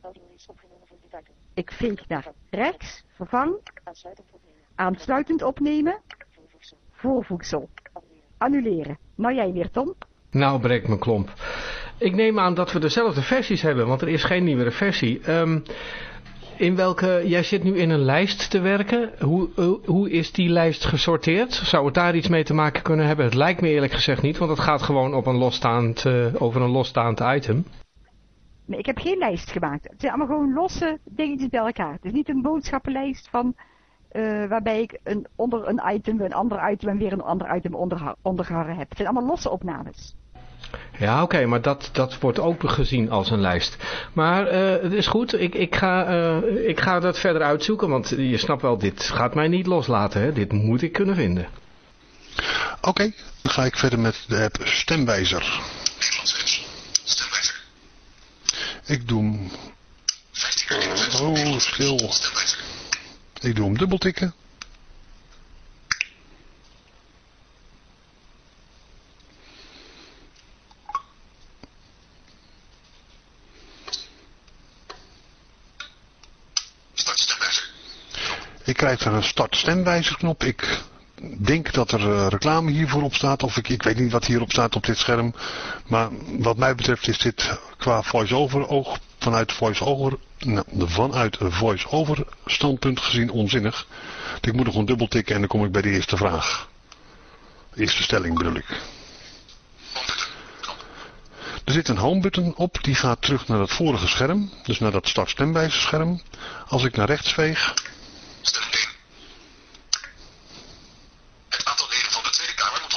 Speaker 9: Audio reeds opgenomen voor dit item.
Speaker 5: Ik veeg naar rechts. Vervang.
Speaker 9: Aansluitend opnemen.
Speaker 5: Aansluitend opnemen.
Speaker 9: Voorvoegsel. Annuleren.
Speaker 5: Nou jij weer Tom.
Speaker 3: Nou breekt mijn klomp. Ik neem aan dat we dezelfde versies hebben, want er is geen nieuwere versie. Ehm, in welke, jij zit nu in een lijst te werken. Hoe, hoe, hoe is die lijst gesorteerd? Zou het daar iets mee te maken kunnen hebben? Het lijkt me eerlijk gezegd niet, want het gaat gewoon op een losstaand, eh, over een losstaand item.
Speaker 5: Nee, ik heb geen lijst gemaakt. Het zijn allemaal gewoon losse dingetjes bij elkaar. Het is niet een boodschappenlijst van, eh, waarbij ik een, onder een item, een ander item en weer een ander item onder, ondergehangen heb. Het zijn allemaal losse opnames.
Speaker 3: Ja, oké, maar dat, dat wordt ook gezien als een lijst. Maar eh, het is goed, ik, ik, ga, eh, ik ga dat verder uitzoeken, want je snapt wel, dit gaat mij niet loslaten. Hè? Dit moet ik kunnen vinden.
Speaker 2: Oké, dan ga ik verder met de app Stemwijzer.
Speaker 4: Stemwijzer.
Speaker 2: Ik doe hem,
Speaker 4: 15 keer 51.
Speaker 2: oh stil.
Speaker 4: Stemwijzer.
Speaker 2: Ik doe hem dubbeltikken.
Speaker 4: Start stemwijzer.
Speaker 2: Ik krijg er een start stemwijzerknop. Ik denk dat er eh, reclame hiervoor op staat. Of ik, ik weet niet wat hierop staat op dit scherm. Maar wat mij betreft is dit qua voice-over oog vanuit voice-over nou, vanuit een voice-over standpunt gezien onzinnig. Ik moet er gewoon dubbel tikken en dan kom ik bij de eerste vraag. Eerste stelling bedoel ik. Er zit een home button op, die gaat terug naar het vorige scherm. Dus naar dat start stemwijzerscherm. Als ik naar rechts veeg,
Speaker 4: Stelling 1. Het aantal leden van de Tweede Kamer moet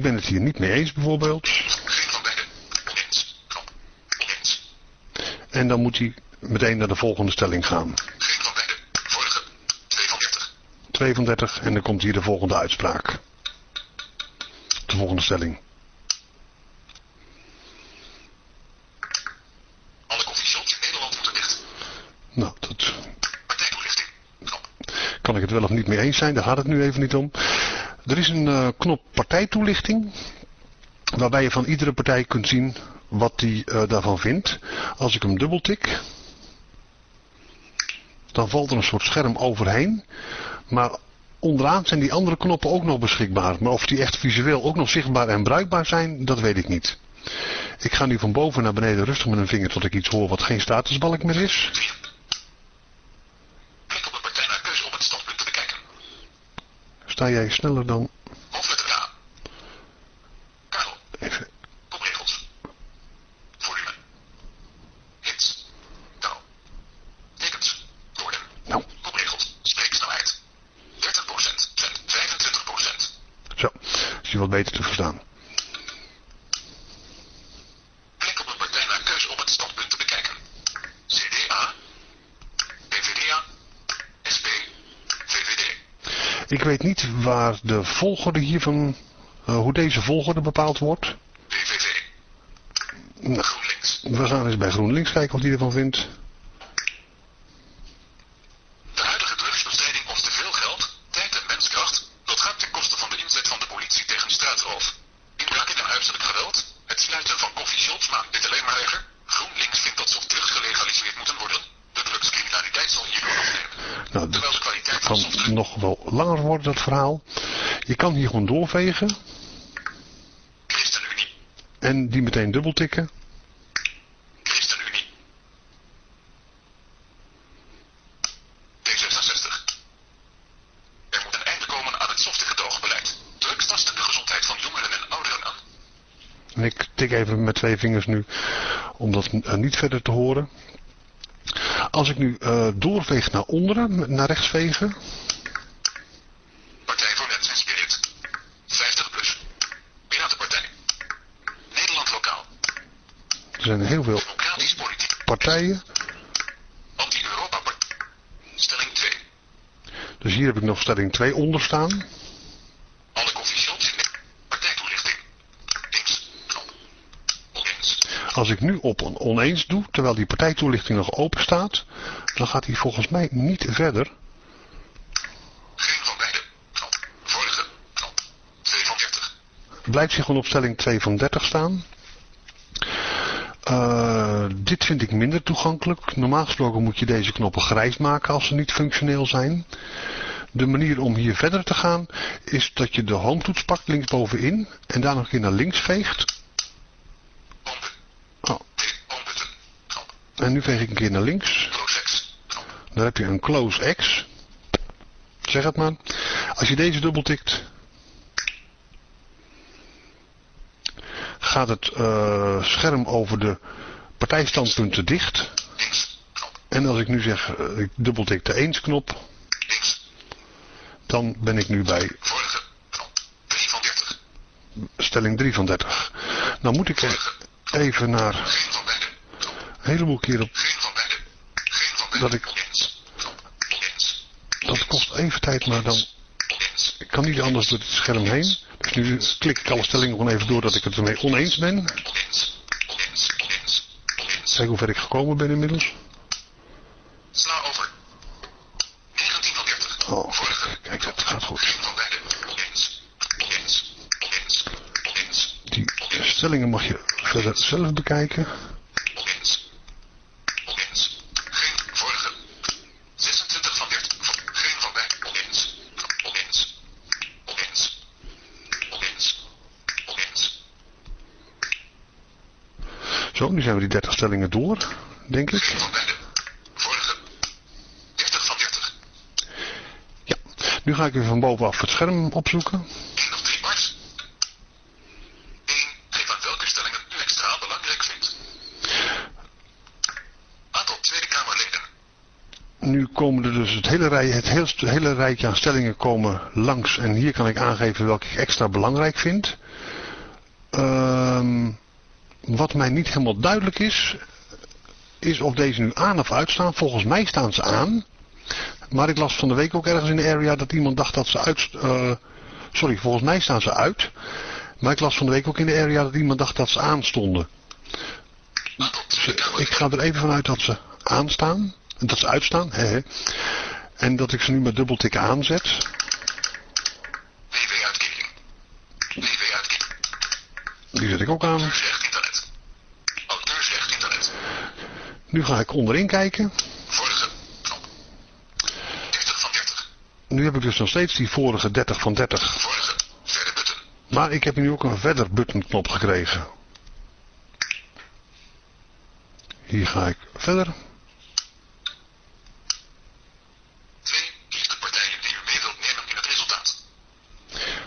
Speaker 2: Ik ben het hier niet mee eens bijvoorbeeld. En dan moet hij meteen naar de volgende stelling gaan.
Speaker 4: Geen van beide. Vorige. 2 van 30.
Speaker 2: 2 van 30 en dan komt hier de volgende uitspraak. De volgende stelling.
Speaker 4: Alle koffieshops in Nederland moeten dicht.
Speaker 2: Nou, dat kan ik het wel of niet mee eens zijn, daar gaat het nu even niet om. Er is een eh, knop partijtoelichting, waarbij je van iedere partij kunt zien wat die eh, daarvan vindt. Als ik hem dubbeltik, dan valt er een soort scherm overheen, maar onderaan zijn die andere knoppen ook nog beschikbaar. Maar of die echt visueel ook nog zichtbaar en bruikbaar zijn, dat weet ik niet. Ik ga nu van boven naar beneden rustig met een vinger tot ik iets hoor wat geen statusbalk meer is.
Speaker 4: 4. Klik op een partij naar keuze om het standpunt te bekijken.
Speaker 2: Sta jij sneller dan...
Speaker 4: Hoofdletter A. Karel.
Speaker 2: Even
Speaker 4: Kopregels. Volume. Hits. Taal. Tekens. Woorden.
Speaker 2: Nou.
Speaker 4: Kopregels. Spreeksnelheid. 30%. Cent. 25%.
Speaker 2: Zo, is die wat beter te verstaan.
Speaker 4: Klik op een partij naar keuze om het standpunt te bekijken. CDA. PVDA. SP. VVD.
Speaker 2: Ik weet waar de volgorde hiervan, eh, hoe deze volgorde bepaald wordt.
Speaker 4: PVV.
Speaker 2: Nou,
Speaker 4: GroenLinks.
Speaker 2: we gaan eens bij GroenLinks kijken wat hij ervan vindt.
Speaker 4: De huidige drugsbestrijding kost te veel geld, tijd en menskracht. Dat gaat ten koste van de inzet van de politie tegen straatroof. Inbraken en huiselijk geweld. Het sluiten van coffeeshops maakt dit alleen maar erger. GroenLinks vindt dat softdrugs gelegaliseerd moeten worden. De drugscriminaliteit zal hierdoor afnemen.
Speaker 2: Nou,
Speaker 4: Terwijl de
Speaker 2: dat
Speaker 4: kwaliteit van
Speaker 2: kan
Speaker 4: softdrugs...
Speaker 2: nog wel dat verhaal. Je kan hier gewoon doorvegen
Speaker 4: ChristenUnie.
Speaker 2: en die meteen dubbeltikken.
Speaker 4: ChristenUnie. D66. Er moet een einde komen aan het softe gedoogbeleid. Drugs tasten de gezondheid van jongeren en ouderen aan.
Speaker 2: En ik tik even met twee vingers nu om dat eh, niet verder te horen. Als ik nu eh, doorveeg naar onderen, naar rechts vegen,
Speaker 4: Partij voor Mens en Spirit. 50 plus. Piratenpartij. Nederland Lokaal.
Speaker 2: er zijn heel veel partijen.
Speaker 4: Stelling 2.
Speaker 2: Dus hier heb ik nog stelling 2 onder staan.
Speaker 4: Alle koffieshops in. Partijtoelichting. Oneens.
Speaker 2: Als ik nu op een oneens doe, terwijl die partijtoelichting nog open staat, dan gaat hij volgens mij niet verder.
Speaker 4: Geen van beide. Knop. Vorige. Knop. 2 van 30.
Speaker 2: Blijft hij gewoon op stelling 2 van 30 staan. Eh, dit vind ik minder toegankelijk. Normaal gesproken moet je deze knoppen grijs maken als ze niet functioneel zijn. De manier om hier verder te gaan is dat je de home toets pakt linksbovenin en daar nog een keer naar links veegt. Oh, en nu veeg ik een keer naar links. Dan heb je een close X. Zeg het maar. Als je deze dubbeltikt, gaat het eh, scherm over de partijstandpunten dicht. En als ik nu zeg, eh, ik dubbeltik de eens knop, dan ben ik nu bij
Speaker 4: Vorige. Knop. 3 van 30.
Speaker 2: stelling 3 van 30. Nou moet ik even naar een heleboel keer op. Dat ik-. Dat kost even tijd, maar dan. Ik kan niet anders door het scherm heen. Dus nu klik ik alle stellingen gewoon even door dat ik het ermee oneens ben. Kijk hoe ver ik gekomen ben inmiddels.
Speaker 4: Sla over. 19 van 30.
Speaker 2: Oh, kijk, dat gaat goed. Die stellingen mag je verder zelf bekijken.
Speaker 4: Oneens. Oneens. Geen vorige. 26 van 30. Vo- Geen van beide. Oneens. Oneens. Oneens. Oneens. Oneens.
Speaker 2: Nu zijn we die 30 stellingen door, denk ik.
Speaker 4: Vorige. 30 van 30.
Speaker 2: Ja, nu ga ik weer van bovenaf het scherm opzoeken.
Speaker 4: 1 of 3 bars. 1. Geef aan welke stellingen u extra belangrijk vindt. Aantal Tweede Kamerleden.
Speaker 2: Nu komen er dus het hele, rij, het heel, hele rijtje aan stellingen komen langs. En hier kan ik aangeven welke ik extra belangrijk vind. Ehm, wat mij niet helemaal duidelijk is, is of deze nu aan of uitstaan. Volgens mij staan ze aan. Maar ik las van de week ook ergens in de area dat iemand dacht dat ze uit... eh, sorry, volgens mij staan ze uit. Maar ik las van de week ook in de area dat iemand dacht dat ze aanstonden. Ze- ik ga er even vanuit dat ze aanstaan. Dat ze uitstaan. En dat ik ze nu met dubbeltikken aanzet.
Speaker 4: WW-uitkering. WW-uitkering.
Speaker 2: Die zet ik ook aan.
Speaker 4: Auteursrecht internet. Auteursrecht internet.
Speaker 2: Nu ga ik onderin kijken.
Speaker 4: Vorige. Knop. 30 van 30.
Speaker 2: Nu heb ik dus nog steeds die vorige 30 van 30.
Speaker 4: Vorige. Verder button.
Speaker 2: Maar ik heb nu ook een verder button knop gekregen. Hier ga ik verder.
Speaker 4: 2. Kies de partijen die u mee wilt nemen in het resultaat.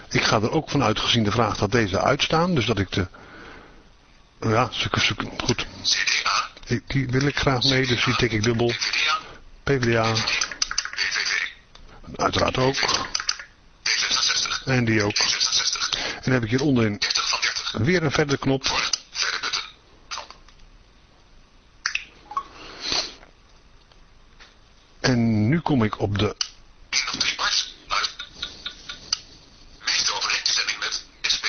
Speaker 2: Ik ga er ook vanuit gezien de vraag dat deze uitstaan. Dus dat ik de... Ja, goed. Die wil ik graag mee, dus die tik ik dubbel.
Speaker 4: PvdA.
Speaker 2: Uiteraard ook.
Speaker 4: D66.
Speaker 2: En die ook.
Speaker 4: D66.
Speaker 2: En dan heb ik hier onderin
Speaker 4: 30 van 30.
Speaker 2: weer een verder. Knop. En nu kom ik op de...
Speaker 4: 1 of 3 bars. Luid. Meeste overeenstemming met SP.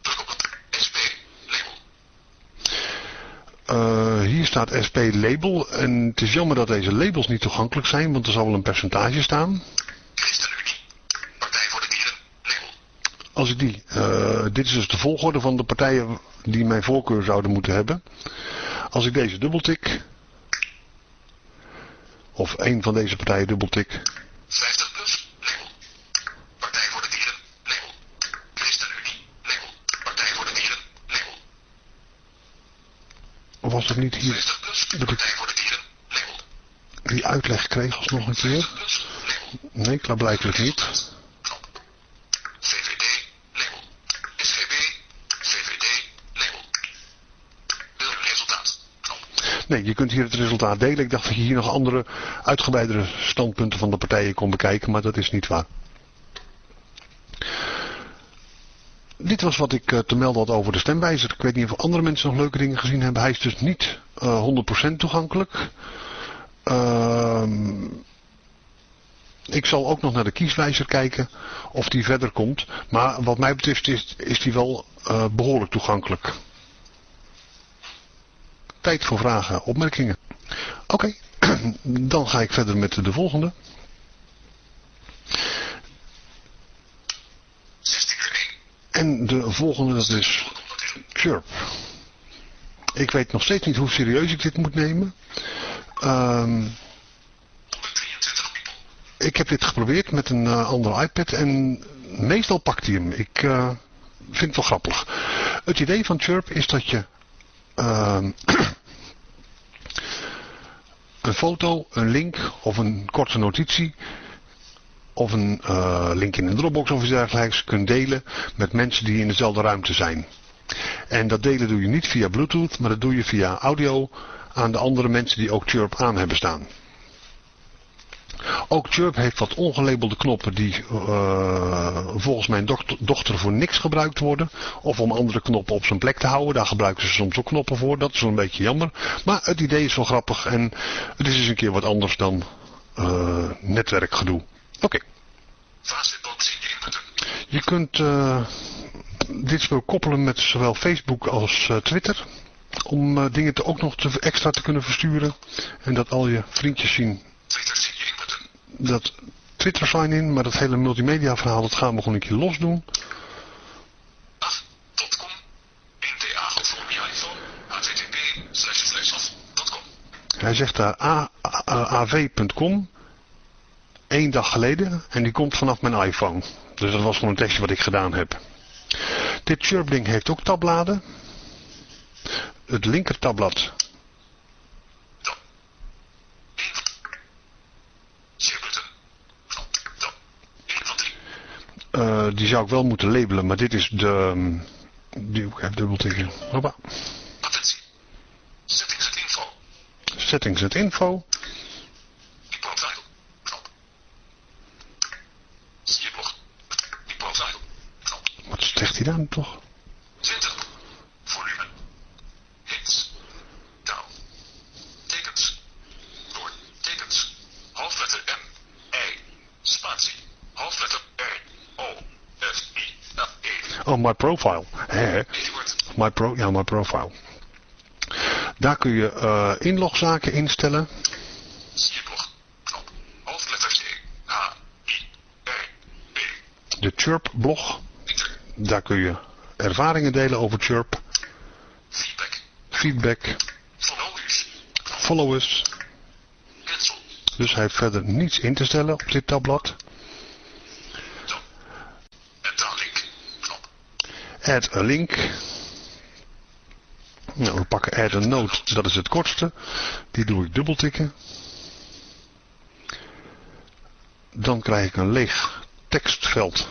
Speaker 4: Druk op het SP. Label.
Speaker 2: eh, hier staat SP label. En het is jammer dat deze labels niet toegankelijk zijn, want er zal wel een percentage staan.
Speaker 4: ChristenUnie. Partij voor de Dieren. Label.
Speaker 2: Als ik die... eh, dit is dus de volgorde van de partijen die mijn voorkeur zouden moeten hebben. Als ik deze dubbeltik... Of een van deze partijen dubbeltik...
Speaker 4: 50 plus. Label. Partij voor de Dieren. Label. ChristenUnie. Label. Partij voor de Dieren. Label.
Speaker 2: Of was het niet hier
Speaker 4: 50 plus.
Speaker 2: dat ik
Speaker 4: Partij voor de Dieren. Label.
Speaker 2: die uitleg kreeg alsnog een keer? Nee, klaarblijkelijk niet.
Speaker 4: VVD. Label. SGB. VVD. Label. Wil resultaat.
Speaker 2: Nee, je kunt hier het resultaat delen. Ik dacht dat je hier nog andere uitgebreidere standpunten van de partijen kon bekijken, maar dat is niet waar. Dit was wat ik eh, te melden had over de stemwijzer. Ik weet niet of andere mensen nog leuke dingen gezien hebben. Hij is dus niet 100% toegankelijk. Ehm, ik zal ook nog naar de kieswijzer kijken of die verder komt. Maar wat mij betreft is, is die wel eh, behoorlijk toegankelijk. Tijd voor vragen, opmerkingen. Oké, dan ga ik verder met de volgende.
Speaker 4: 16 uur 1.
Speaker 2: En de volgende dat is Chirp. Ik weet nog steeds niet hoe serieus ik dit moet nemen. Ehm,
Speaker 4: 123 people.
Speaker 2: ik heb dit geprobeerd met een eh, andere iPad en meestal pakt hij hem. Ik eh, vind het wel grappig. Het idee van Chirp is dat je ehm, een foto, een link of een korte notitie of een eh, link in een Dropbox of iets dergelijks kunt delen met mensen die in dezelfde ruimte zijn. En dat delen doe je niet via Bluetooth, maar dat doe je via audio aan de andere mensen die ook Chirp aan hebben staan. Ook Chirp heeft wat ongelabelde knoppen die eh, volgens mijn dochter, dochter voor niks gebruikt worden. Of om andere knoppen op zijn plek te houden. Daar gebruiken ze soms ook knoppen voor. Dat is wel een beetje jammer. Maar het idee is wel grappig en het is eens een keer wat anders dan eh, netwerkgedoe. Oké.
Speaker 4: Je inputten.
Speaker 2: Je kunt eh, dit spel koppelen met zowel Facebook als eh, Twitter. Om eh, dingen te, ook nog te, extra te kunnen versturen. En dat al je vriendjes zien dat Twitter sign-in. Maar dat hele multimedia verhaal dat gaan we gewoon een keer los doen. Hij zegt daar av.com. Eén dag geleden. En die komt vanaf mijn iPhone. Dus dat was gewoon een testje wat ik gedaan heb. Dit Chirp ding heeft ook tabbladen. Het linker tabblad
Speaker 4: Dan. 1 Share button. Knop. Dan. 1 van 3.
Speaker 2: Eh, die zou ik wel moeten labelen, maar dit is de... ehm, Die ook even dubbel tikken. Hoppa.
Speaker 4: Attentie. Settings en info.
Speaker 2: Settings en info.
Speaker 4: gedaan, toch? 20. Volume. Hits. Taal. Tekens. Door. Tekens.
Speaker 2: Hoofdletter M. I. Spatie. Hoofdletter R. O. F. I. F. E. Oh, my profile. My pro ja, my profile. Daar kun je eh, inlogzaken instellen. De Chirp blog. Daar kun je ervaringen delen over Chirp.
Speaker 4: Feedback.
Speaker 2: Feedback.
Speaker 4: Followers. Cancel.
Speaker 2: Dus hij heeft verder niets in te stellen op dit tabblad. Add a link. Nou, we pakken add a note. Dat is het kortste. Die doe ik dubbeltikken. Dan krijg ik een leeg. Tekstveld.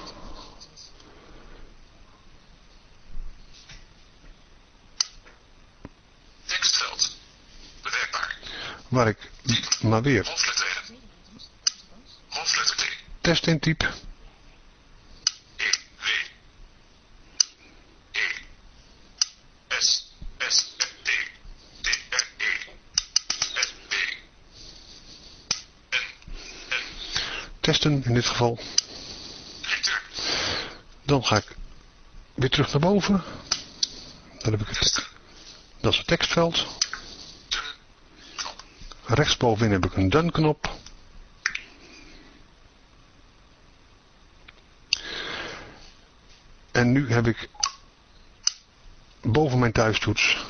Speaker 4: Bewerkbaar.
Speaker 2: Waar ik maar weer
Speaker 4: Hoofdletter N. Hoofdletter T.
Speaker 2: test intyp.
Speaker 4: E. W. E. S. S. D. D. R. E. S. B. N. N.
Speaker 2: Testen in dit geval. Dan ga ik weer terug naar boven. Dan heb ik het. Dat is het tekstveld. Rechtsbovenin heb ik een done knop. En nu heb ik boven mijn thuistoets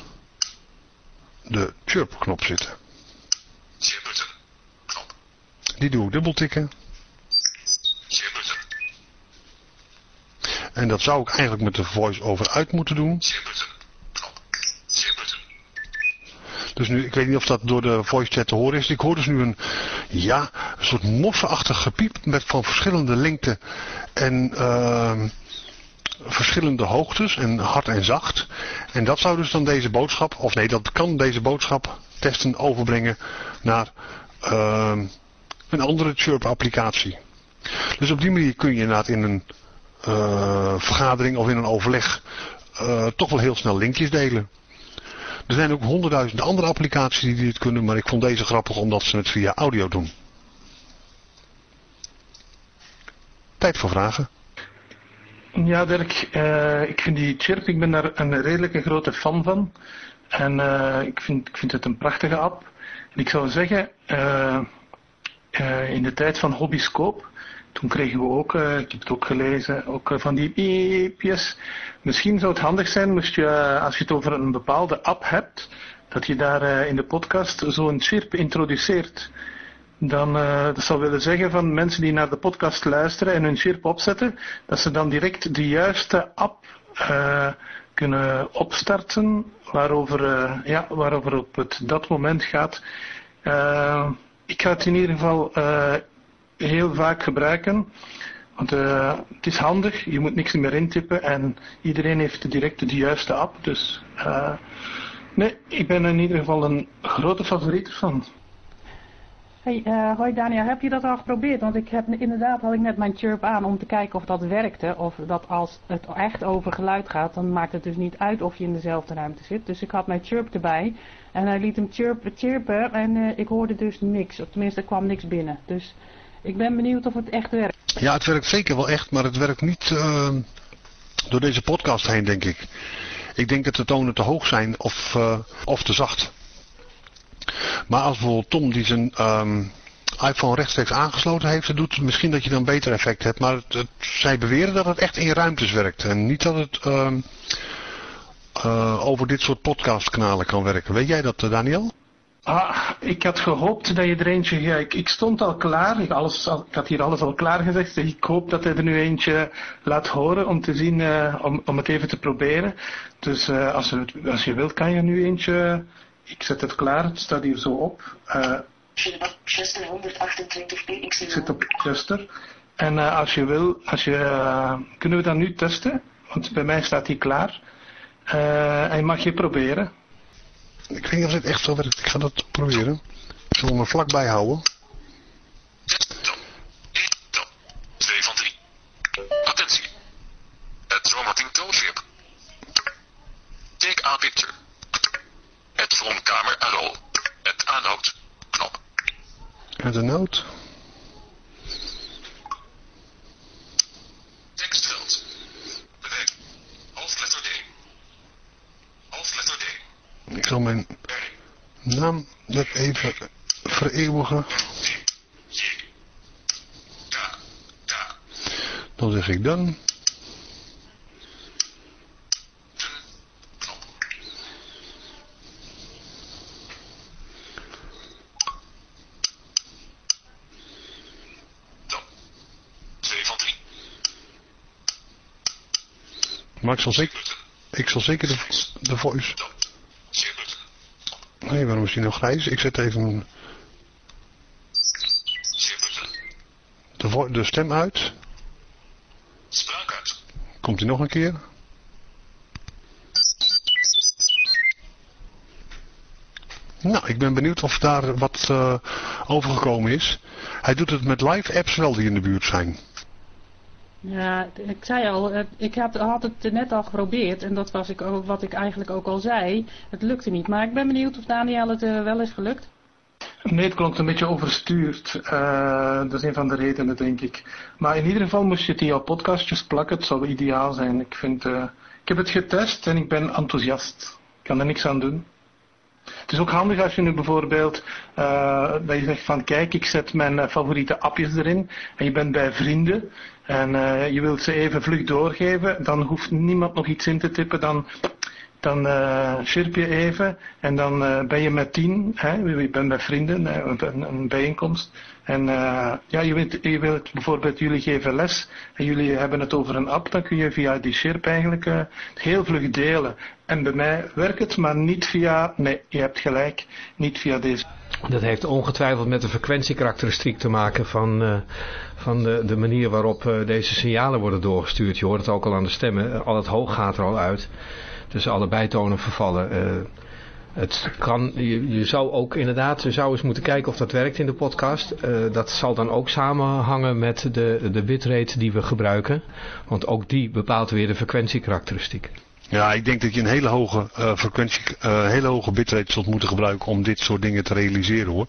Speaker 2: de chirp knop zitten. Die doe ik dubbeltikken.
Speaker 4: Share button.
Speaker 2: En dat zou ik eigenlijk met de voice over uit moeten doen.
Speaker 4: Share button. Knop. Share button.
Speaker 2: Dus nu, ik weet niet of dat door de voice chat te horen is. Ik hoor dus nu een, ja, een soort mofferachtig gepiep met van verschillende lengte en ehm, verschillende hoogtes en hard en zacht. En dat zou dus dan deze boodschap, of nee, dat kan deze boodschap testen overbrengen naar ehm, een andere Chirp applicatie. Dus op die manier kun je inderdaad in een eh, vergadering of in een overleg eh, toch wel heel snel linkjes delen. Er zijn ook honderdduizenden andere applicaties die dit kunnen, maar ik vond deze grappig omdat ze het via audio doen. Tijd voor vragen.
Speaker 10: Ja, Dirk, eh, ik vind die Chirp, ik ben daar een redelijke grote fan van. En eh, ik, vind, ik vind het een prachtige app. En ik zou zeggen, eh, in de tijd van Hobbyscope, toen kregen we ook, eh, ik heb het ook gelezen, ook eh, van die piepjes. Misschien zou het handig zijn, moest je, eh, als je het over een bepaalde app hebt, dat je daar in de podcast zo'n chirp introduceert. Dan, dat zou willen zeggen van mensen die naar de podcast luisteren en hun chirp opzetten, dat ze dan direct de juiste app kunnen opstarten waarover, eh, ja, waarover op het dat moment gaat. Ik ga het in ieder geval heel vaak gebruiken. Want eh, het is handig, je moet niks meer intippen en iedereen heeft direct de juiste app. Dus eh, nee, ik ben in ieder geval een grote favoriet van.
Speaker 11: Hey, eh, hoi Daniel, heb je dat al geprobeerd? Want ik heb inderdaad had ik net mijn chirp aan om te kijken of dat werkte. Of dat als het echt over geluid gaat, dan maakt het dus niet uit of je in dezelfde ruimte zit. Dus ik had mijn chirp erbij en hij liet hem chirpen, chirpen en ik hoorde dus niks. Of tenminste, er kwam niks binnen. Dus ik ben benieuwd of het echt werkt.
Speaker 2: Ja, het werkt zeker wel echt, maar het werkt niet eh, door deze podcast heen, denk ik. Ik denk dat de tonen te hoog zijn of, eh, of te zacht. Maar als bijvoorbeeld Tom die zijn ehm, iPhone rechtstreeks aangesloten heeft, dan doet misschien dat je dan beter effect hebt. Maar het- zij beweren dat het echt in ruimtes werkt. En niet dat het ehm, eh, over dit soort podcastkanalen kan werken. Weet jij dat, eh, Daniel?
Speaker 10: Ah, ik had gehoopt dat je er eentje... Ja, ik, ik stond al klaar, ik, alles, al- ik had hier alles al klaar gezegd. Dus ik hoop dat hij er nu eentje laat horen om te zien, eh, om, om het even te proberen. Dus eh, als, je, als je wilt, kan je nu eentje... Ik zet het klaar, het staat hier zo op.
Speaker 9: Chester 128
Speaker 10: ik zit op Chester. En als je wil, als je, kunnen we dat nu testen? Want bij mij staat hij klaar. En mag je proberen.
Speaker 2: Ik weet niet of dit echt zo werkt. Ik ga dat proberen. Ik zal me vlakbij houden.
Speaker 4: Dan. 1. Dan. 2 van 3. Attentie. Het zomerting toolship. Take a picture. Het from kamer en rol. Het aanhoud. Knop.
Speaker 2: En de noot.
Speaker 4: Tekstveld. Bewerk.
Speaker 2: Ik zal mijn naam net even vereeuwigen. Dan zeg ik dan. Maar ik zal zeker, ik zal zeker de, de voice... Nee, waarom is die nou grijs? Ik zet even de, de stem uit.
Speaker 4: Spraak uit.
Speaker 2: Komt hij nog een keer? Nou, ik ben benieuwd of daar wat eh, overgekomen is. Hij doet het met live apps wel die in de buurt zijn.
Speaker 11: Ja, ik zei al, ik had, had het net al geprobeerd en dat was ik ook, wat ik eigenlijk ook al zei. Het lukte niet, maar ik ben benieuwd of Daniel het eh, wel is gelukt.
Speaker 10: Nee, het klonk een beetje overstuurd. Eh, dat is een van de redenen, denk ik. Maar in ieder geval moest je het in jouw podcastjes plakken. Het zou ideaal zijn. Ik, vind, eh, ik heb het getest en ik ben enthousiast. Ik kan er niks aan doen. Het is ook handig als je nu bijvoorbeeld, eh, dat je zegt van kijk, ik zet mijn eh, favoriete appjes erin en je bent bij vrienden en eh, je wilt ze even vlug doorgeven, dan hoeft niemand nog iets in te tippen, dan, dan chirp je even en dan eh, ben je met tien, hè, je bent bij vrienden, een, een bijeenkomst. En eh, ja, je wilt, je wilt bijvoorbeeld, jullie geven les en jullie hebben het over een app, dan kun je via die chirp eigenlijk heel vlug delen. En bij mij werkt het, maar niet via, nee, je hebt gelijk, niet via deze.
Speaker 3: Dat heeft ongetwijfeld met de frequentiekarakteristiek te maken van, van de, de manier waarop deze signalen worden doorgestuurd. Je hoort het ook al aan de stemmen, al het hoog gaat er al uit. Dus alle bijtonen vervallen. eh, het kan, je, zou ook inderdaad, je zou eens moeten kijken of dat werkt in de podcast. Eh, dat zal dan ook samenhangen met de, de bitrate die we gebruiken. Want ook die bepaalt weer de frequentiekarakteristiek.
Speaker 2: Ja, ik denk dat je een hele hoge eh, frequentie, eh, hele hoge bitrate zult moeten gebruiken om dit soort dingen te realiseren hoor.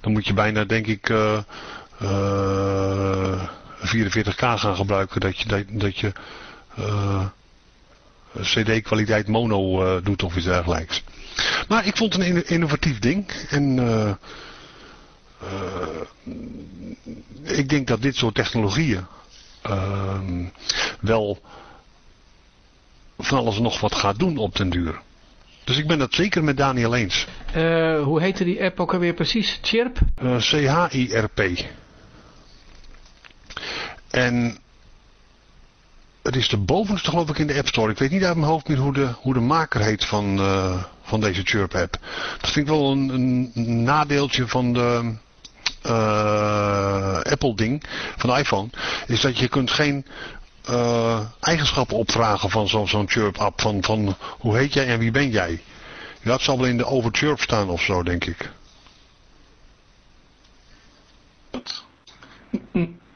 Speaker 2: Dan moet je bijna denk ik eh, eh, 44k gaan gebruiken dat je, dat, dat je cd-kwaliteit mono eh, doet of iets dergelijks. Maar ik vond het een inno- innovatief ding en eh, eh, ik denk dat dit soort technologieën ehm, wel van alles nog wat gaat doen op den duur. Dus ik ben dat zeker met Daniel eens.
Speaker 3: Hoe heette die app ook alweer precies? Chirp?
Speaker 2: Eh, C-H-I-R-P. En het is de bovenste geloof ik in de App Store. Ik weet niet uit mijn hoofd meer hoe de, hoe de maker heet van, eh, van deze Chirp app. Dat vind ik wel een, een nadeeltje van de eh, Apple ding, van de iPhone. Is dat je kunt geen eh, eigenschappen opvragen van zo- zo'n Chirp app. Van, van hoe heet jij en wie ben jij. Dat zal wel in de over Chirp staan of zo denk ik.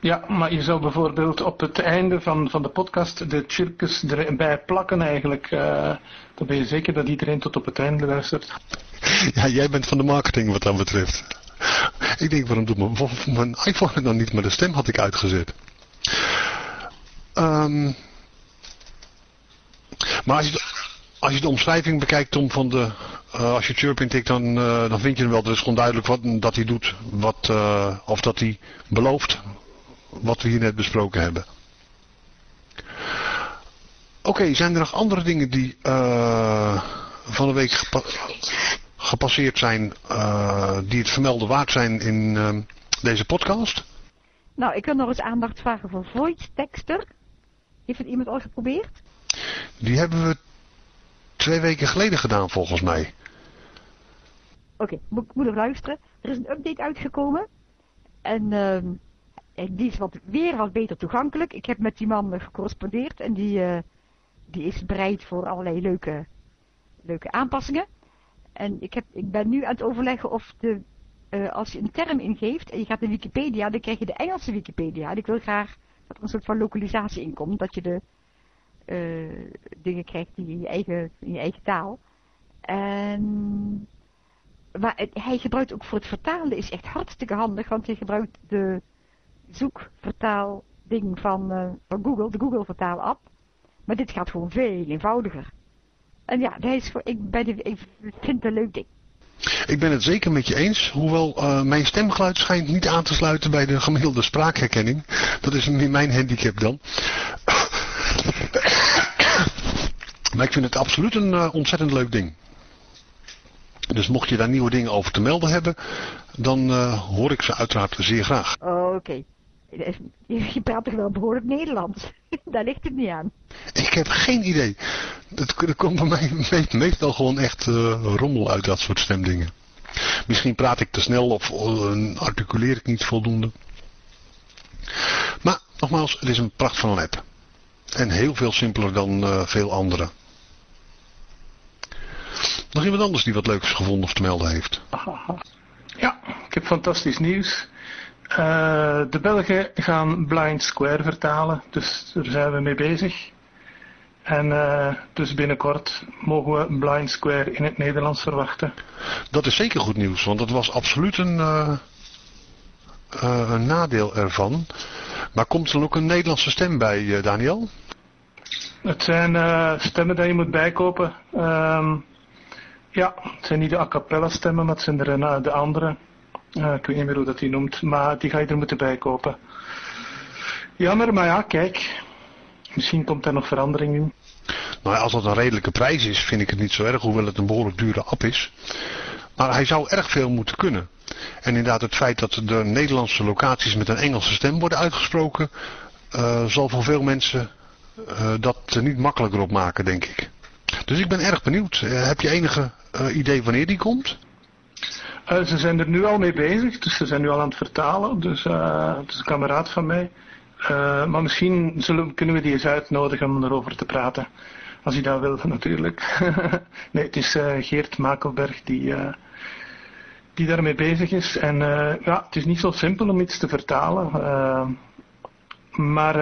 Speaker 10: Ja, maar je zou bijvoorbeeld op het einde van, van de podcast de chirpjes erbij plakken eigenlijk. eh dan ben je zeker dat iedereen tot op het einde luistert.
Speaker 2: Ja, jij bent van de marketing wat dat betreft. Ik denk, waarom doet mijn, mijn iPhone het dan niet? Maar de stem had ik uitgezet. Ehm, maar als je, als je de omschrijving bekijkt, Tom, van de, eh, als je Chirp intikt, dan, eh, dan vind je hem wel. Er is gewoon duidelijk wat, dat hij doet, wat, of dat hij belooft, wat we hier net besproken hebben. Oké, zijn er nog andere dingen die eh, van de week gepa- gepasseerd zijn, eh, die het vermelden waard zijn in eh, deze podcast?
Speaker 5: Nou, ik wil nog eens aandacht vragen voor voice texter. Heeft het iemand al geprobeerd?
Speaker 2: Die hebben we twee weken geleden gedaan volgens mij.
Speaker 5: Oké, moet ik moet nog luisteren. Er is een update uitgekomen. En ehm, en die is wat, weer wat beter toegankelijk. Ik heb met die man eh, gecorrespondeerd en die, eh, die is bereid voor allerlei leuke, leuke aanpassingen. En ik, heb, ik ben nu aan het overleggen of de, eh, als je een term ingeeft en je gaat naar Wikipedia, dan krijg je de Engelse Wikipedia. Ik wil graag dat er een soort van lokalisatie in komt, dat je de eh, dingen krijgt die in je eigen, in je eigen taal. En hij gebruikt ook voor het vertalen is echt hartstikke handig, want hij gebruikt de zoekvertaalding van, eh, van Google, de Google vertaalapp. Maar dit gaat gewoon veel eenvoudiger. En ja, dat is voor, ik, ben, ik vind het een leuk ding.
Speaker 2: Ik ben het zeker met je eens, hoewel uh, mijn stemgeluid schijnt niet aan te sluiten bij de gemiddelde spraakherkenning. Dat is mijn handicap dan. maar ik vind het absoluut een uh, ontzettend leuk ding. Dus mocht je daar nieuwe dingen over te melden hebben, dan uh, hoor ik ze uiteraard zeer graag.
Speaker 5: Oh, Oké. Okay. Je praat toch wel behoorlijk Nederlands? daar ligt het niet aan.
Speaker 2: Ik heb geen idee. Er komt bij mij meestal gewoon echt uh, rommel uit dat soort stemdingen. Misschien praat ik te snel of uh, articuleer ik niet voldoende. Maar nogmaals, het is een pracht van een app. En heel veel simpeler dan uh, veel andere. Nog iemand anders die wat leuks gevonden of te melden heeft?
Speaker 10: Ja, ik heb fantastisch nieuws. Uh, de Belgen gaan Blind Square vertalen, dus daar zijn we mee bezig. En uh, dus binnenkort mogen we Blind Square in het Nederlands verwachten.
Speaker 2: Dat is zeker goed nieuws, want dat was absoluut een, uh, een nadeel ervan. Maar komt er ook een Nederlandse stem bij, Daniel?
Speaker 10: Het zijn stemmen die je moet bijkopen. Um, ja, het zijn niet de a cappella stemmen, maar het zijn er de andere. Uh, ik weet niet meer hoe dat die noemt, maar die ga je er moeten bijkopen. Jammer, maar ja, kijk. Misschien komt daar nog verandering in.
Speaker 2: Nou ja, als dat een redelijke prijs is, vind ik het niet zo erg, hoewel het een behoorlijk dure app is. Maar hij zou erg veel moeten kunnen. En inderdaad, het feit dat de Nederlandse locaties met een Engelse stem worden uitgesproken, uh, zal voor veel mensen uh, dat niet makkelijker op maken, denk ik. Dus ik ben erg benieuwd. heb je enige idee wanneer die komt?
Speaker 10: Uh, ze zijn er nu al mee bezig, dus ze zijn nu al aan het vertalen. Dus uh, het is een kameraad van mij. Uh, maar misschien zullen, kunnen we die eens uitnodigen om erover te praten. Als hij dat wil, natuurlijk. nee, het is Geert Makelberg die, die daarmee bezig is. En ja, het is niet zo simpel om iets te vertalen. maar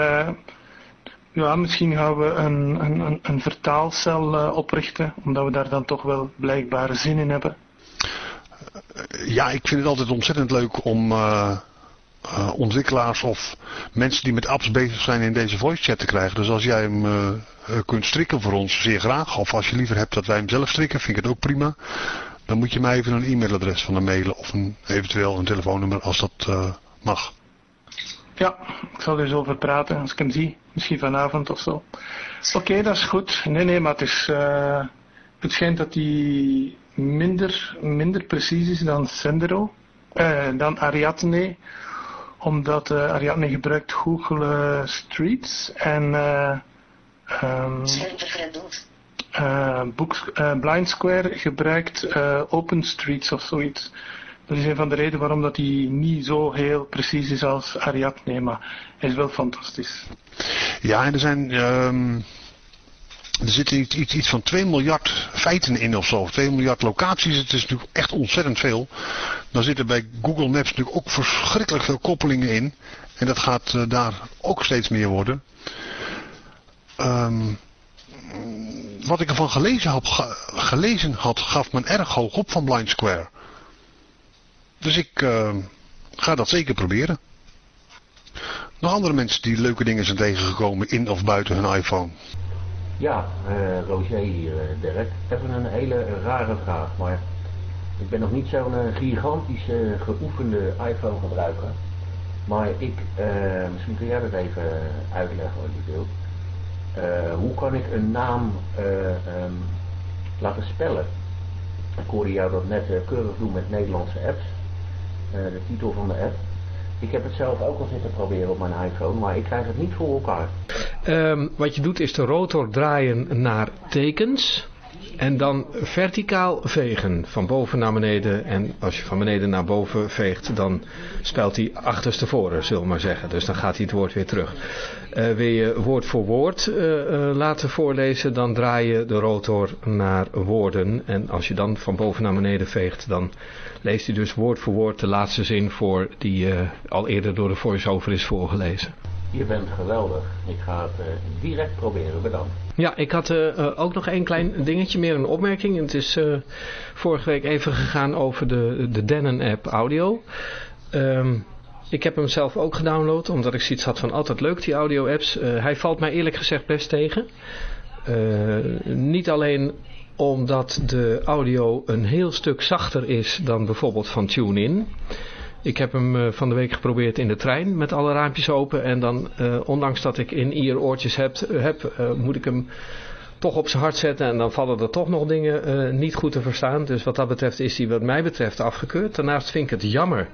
Speaker 10: ja, misschien gaan we een, een, een vertaalcel oprichten, omdat we daar dan toch wel blijkbare zin in hebben
Speaker 2: ja, ik vind het altijd ontzettend leuk om uh, uh, ontwikkelaars of mensen die met apps bezig zijn in deze voice chat te krijgen. Dus als jij hem uh, kunt strikken voor ons, zeer graag. Of als je liever hebt dat wij hem zelf strikken, vind ik het ook prima. Dan moet je mij even een e-mailadres van hem mailen of een, eventueel een telefoonnummer als dat mag.
Speaker 10: Ja, ik zal er eens over praten als ik hem zie. Misschien vanavond of zo. Oké, dat is goed. Nee, nee, maar het is... het schijnt dat die minder, minder precies is dan Sendero, eh, dan Ariadne, omdat uh, Ariadne gebruikt Google uh, Streets en uh, Blind Square gebruikt OpenStreets of zoiets. Dat is een van de redenen waarom dat hij niet zo heel precies is als Ariadne, maar hij is wel fantastisch.
Speaker 2: Ja, en er zijn... Um er zitten iets, iets, van 2 miljard feiten in of zo. 2 miljard locaties. Het is natuurlijk echt ontzettend veel. Dan zitten bij Google Maps natuurlijk ook verschrikkelijk veel koppelingen in. En dat gaat uh, daar ook steeds meer worden. Um, wat ik ervan gelezen had, gelezen had, gaf me erg hoog op van Blind Square. Dus ik uh, ga dat zeker proberen. Nog andere mensen die leuke dingen zijn tegengekomen in of buiten hun iPhone.
Speaker 12: Ja, uh, Roger hier, uh. Even een hele rare vraag, maar ik ben nog niet zo'n uh, gigantische geoefende iPhone gebruiker. Maar ik, misschien kun jij dat even uitleggen wat je wilt. hoe kan ik een naam um, laten spellen? Ik hoorde jou dat net keurig doen met Nederlandse apps. de titel van de app. Ik heb het zelf ook al zitten proberen op mijn iPhone, maar ik krijg het niet voor elkaar.
Speaker 3: Um, wat je doet is de rotor draaien naar tekens. En dan verticaal vegen, van boven naar beneden. En als je van beneden naar boven veegt, dan spelt hij achterstevoren, zullen we maar zeggen. Dus dan gaat hij het woord weer terug. Uh, wil je woord voor woord uh, uh, laten voorlezen, dan draai je de rotor naar woorden. En als je dan van boven naar beneden veegt, dan leest hij dus woord voor woord de laatste zin voor die al eerder door de voice-over is voorgelezen.
Speaker 12: Je bent geweldig. Ik ga het uh, direct proberen. Bedankt.
Speaker 3: Ja, ik had uh, ook nog één klein dingetje, meer een opmerking. Het is vorige week even gegaan over de, de app audio. Um, ik heb hem zelf ook gedownload, omdat ik zoiets had van altijd leuk, die audio apps. hij valt mij eerlijk gezegd best tegen. niet alleen omdat de audio een heel stuk zachter is dan bijvoorbeeld van TuneIn. Ik heb hem eh, van de week geprobeerd in de trein met alle raampjes open. En dan, eh, ondanks dat ik in ear oortjes heb, heb eh, moet ik hem toch op zijn hart zetten. En dan vallen er toch nog dingen niet goed te verstaan. Dus wat dat betreft is hij wat mij betreft afgekeurd. Daarnaast vind ik het jammer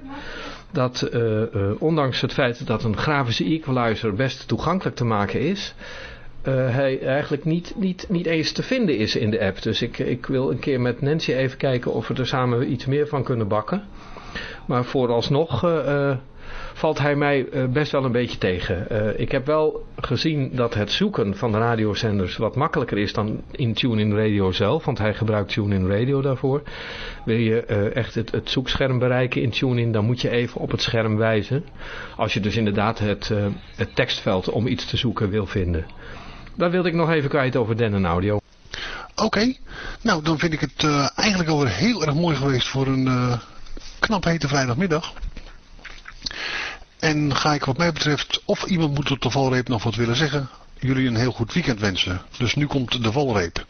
Speaker 3: dat ondanks het feit dat een grafische equalizer best toegankelijk te maken is... hij eigenlijk niet, niet, niet eens te vinden is in de app. Dus ik, ik wil een keer met Nancy even kijken of we er samen iets meer van kunnen bakken. Maar vooralsnog uh, valt hij mij uh, best wel een beetje tegen. Uh, ik heb wel gezien dat het zoeken van de radiozenders wat makkelijker is dan in TuneIn Radio zelf. Want hij gebruikt TuneIn Radio daarvoor. Wil je echt het, zoekscherm bereiken in TuneIn, dan moet je even op het scherm wijzen. Als je dus inderdaad het, het tekstveld om iets te zoeken wil vinden. Daar wilde ik nog even kwijt over Den Audio.
Speaker 2: Oké, nou dan vind ik het eigenlijk alweer heel erg mooi geweest voor een knap hete vrijdagmiddag. En ga ik wat mij betreft, of iemand moet op de valreep nog wat willen zeggen, jullie een heel goed weekend wensen. Dus nu komt de valreep.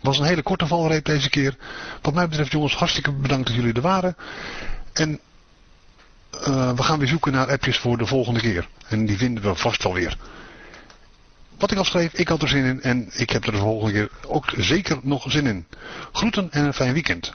Speaker 2: was een hele korte valreep deze keer. Wat mij betreft jongens, hartstikke bedankt dat jullie er waren. En uh, we gaan weer zoeken naar appjes voor de volgende keer. En die vinden we vast wel weer. Wat ik al schreef, ik had er zin in en ik heb er de volgende keer ook zeker nog zin in. Groeten en een fijn weekend.